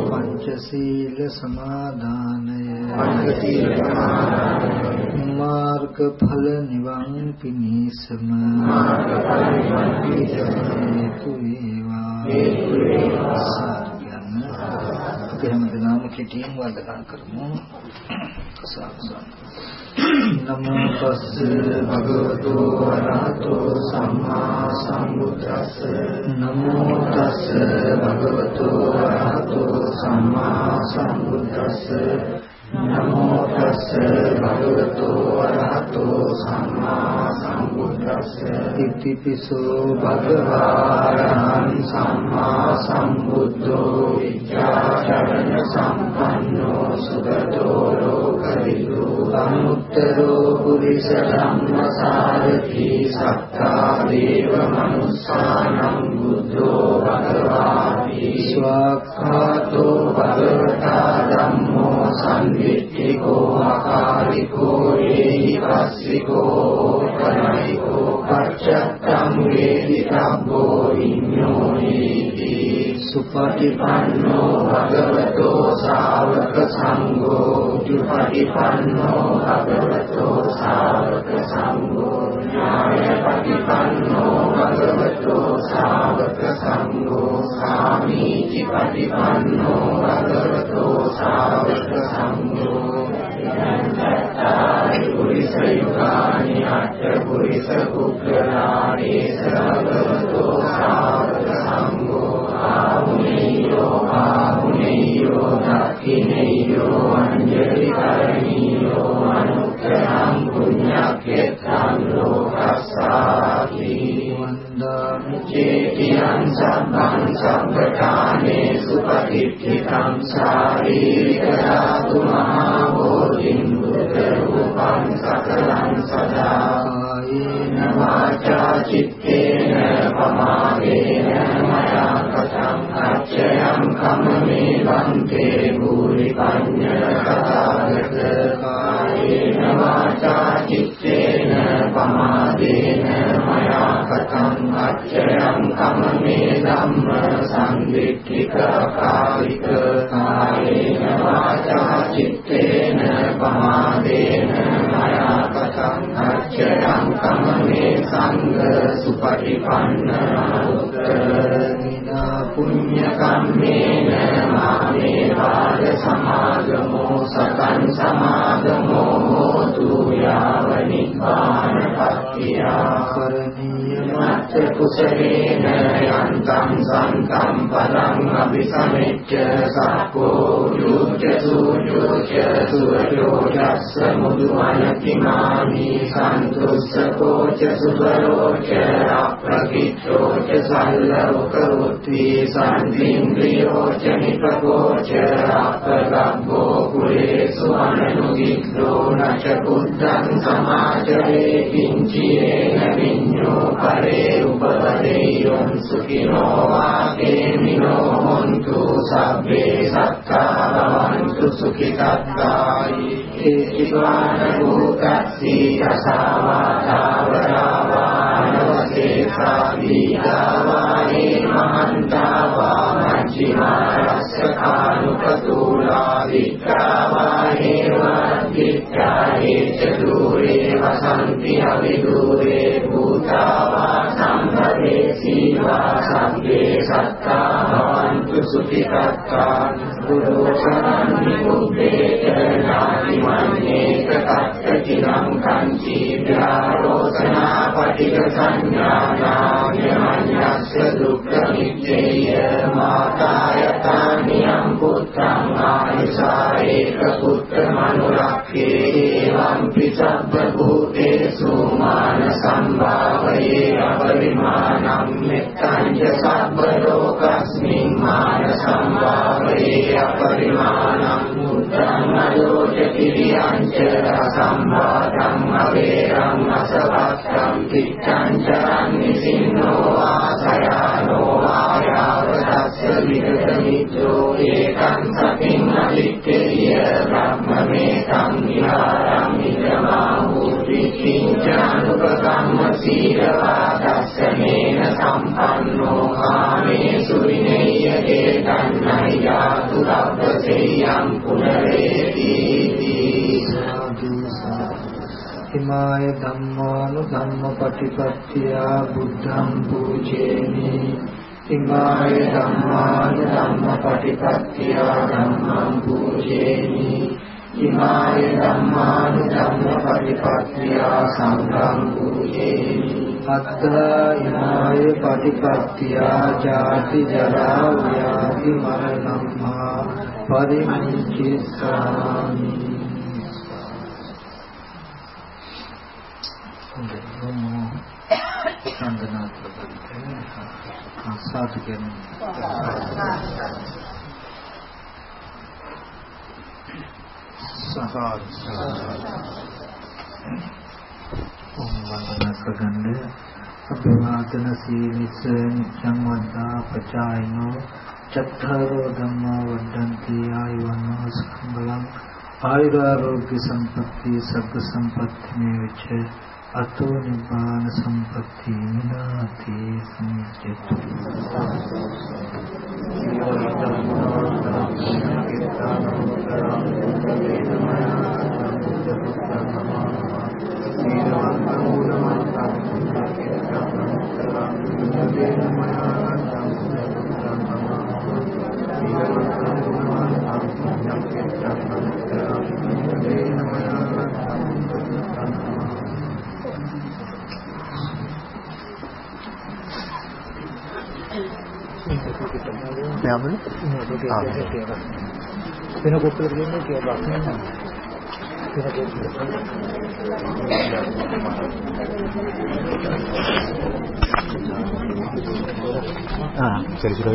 පංචශීල සමාදානය මාර්ගඵල නිවන් පිණිසම හේතු වේවා අපි හැමදෙනාම කෙටියෙන් වන්දනා කරමු. සාසන නමෝ තස්ස භගවතු වරහතෝ සම්මා සම්බුද්දස්ස නමෝ තස්ස භගවතු වරහතෝ සම්මා සම්බුද්දස්ස. නමෝ තස්ස භගවතු වරහතෝ සම්මා සම්බුද්දස්ස ඉතිපිසෝ භගවාරහං සම්මා සම්බුද්ධෝ විද්‍යාචරණ සම්පන්නෝ සුගතෝ ලෝකවිදු අනුත්තරෝ පුරිස ධම්මසාරති සත්තා දේව මනුස්සානං බුද්ධෝ භගවාති ස්වාක්ඛාතෝ භගවතා ධම්මෝ සංවිත්තිකෝ අකාලිකෝ ඒහි පස්සිකෝ පනයිකෝ පච්චත්තං වේදිතබ්බෝ විඤ්ඤෝ නීති සුපටිපන්නෝ භගවතෝ ශාවක සංඝෝ උපටිපන්නෝ භගවතෝ ශාවක සංඝෝ ඥායපටිපන්නෝ භගවතෝ ශාවක සංඝෝ ඉති පටිපන්නෝ භගවතෝ සාවක සංඝෝ ඉදන්තත්තාරි පුරිස යුගානි අට පුරිස කුක්ඛලානි සරවතෝ සාවක සංඝෝ ආමුනියෝ ආමුනියෝ දක්ඛිනේයෝ අඤ්ජලි කරේ ශාරීරික ධාතු මහා බෝධින් බුද්ධ සකලං සදා යේන වාචා චිත්තේන පමාදේන මයා කතං අච්චයං කම්මේ වන්තේ භූරි පඤ්ඤ කතාගත කායේන වාචා චිත්තේන පමාදේන මයා කතං අච්චයං කම්මේ ධම්ම සංවික්ඛික කායික කායේන වාචා චිත්තේන පමාදේන මයා කතං අච්චයං කම්මේ සංඝ සුපටිපන්න උත්තරිනා පුඤ්ඤ කම්මේන මාමේ වාද සමාගමෝ සතං සමාගමෝ හෝතු යාව නිබ්බාන පත්‍තියා කරණීය මත්ත කුසලේන යන්තං සන්තං පදං අபிසමෙච්ච සක්කෝ යුච්ච සූචෝච සුවචෝ යස්ස මුදුමනතිමානි සන්තුස්සකෝච සුබරෝච අප්‍රකිච්ඡෝච සල්ලෝකෝත්ති සම්පින්ද්‍රියෝච නිපකෝච අපගබ්බෝ කුලේසු අනනුදික්ඛෝ නච බුද්ධං සමාජයේ කිංචේන විඤ්ඤෝ පරේ උපදේයොං සුඛිනෝ වාකේමිනෝ හොන්තු සබ්බේ සත්තා භවන්තු සුඛිතත්තායි ඒතිවාන භූතස්සී අසාවාතාවරාවානවසේසාදීදාවානේ මහන්තාවා මච්චිමාරස්සකානුපතූලා වික්ඛාවානේ වද්දිත්තායේ චතුරේ වසන්ති අවිදූරේ භූතාවා සම්පදේ සීවා සම්පේ සත්තා භවන්තු සුඛිතත්තා පුරෝසනං නිකුබ්බේ චරණාති මන්නේක තක්කචිරං කංචි ධාරෝසනා පටික සංඥානාඤ්ඤස්ස දුක්ඛ නිච්චේය මාතායතානියම් පුත්තං ආයසාරේක පුත්‍ර මනුරක්ඛේ එවං පිසබ්බ භූතේසු මාන සම්භාවයේ අපරිමාණං මෙත්තං ච සබ්බ ලෝකස්මින් මාන සම්භාවයේ අපරිමාණං මුත්තං අයෝච කිරියං ච අසම්භාතං අවේරං අසවත්තං කිච්ඡං චරං නිසින්නෝ ආසයානෝ ආයාවතස්ස විරතමිච්ඡෝ ඒකං සතින් අදිත්තේය බ්‍රහ්මමේතං විහාරං ඉදමාහූති කිංචානුපකම්ම සීලවාදස්සනේන සම්පන්නෝ කාමේසු විනේය ඒකන්නයි යාතු ලබ්බසෙයං පුනරේති හිමාය ධම්මානු ධම්මපටිපත්තියා බුද්ධං පූජේමි හිමාය ධම්මානු ධම්මපටිපත්තියා ධම්මං පූජේමි හිමාය ධම්මානු ධම්මපටිපත්තියා සංඝං පූජේමි අත්තා හිමාය පටිපත්තියා ජාති ජරා ව්‍යාධි මරණම් මා පරිමුච්චිස්සාමි වන්දනා කරගන්න. සාදු කියන්නේ. සාදු ඕම් වන්දනා කරගන්න. අභිවාදන සීලිස නිච්ඡං වද්දා පචායිනෝ චත්තාරෝ ධම්මා වඩ්ඩಂತಿ ආයුවන්නෝ සම්බලං ආයුරාෝග්‍ය සම්පatti සබ්බ සම්පatti මේ විච අතෝ නිබාන සම්පත්ති නාති සංජිතු Thank you. සම්ජිතු මෙයාමනේ වෙන කොටකට කියන්නේ කියලා බක්නේ ආ සරිසර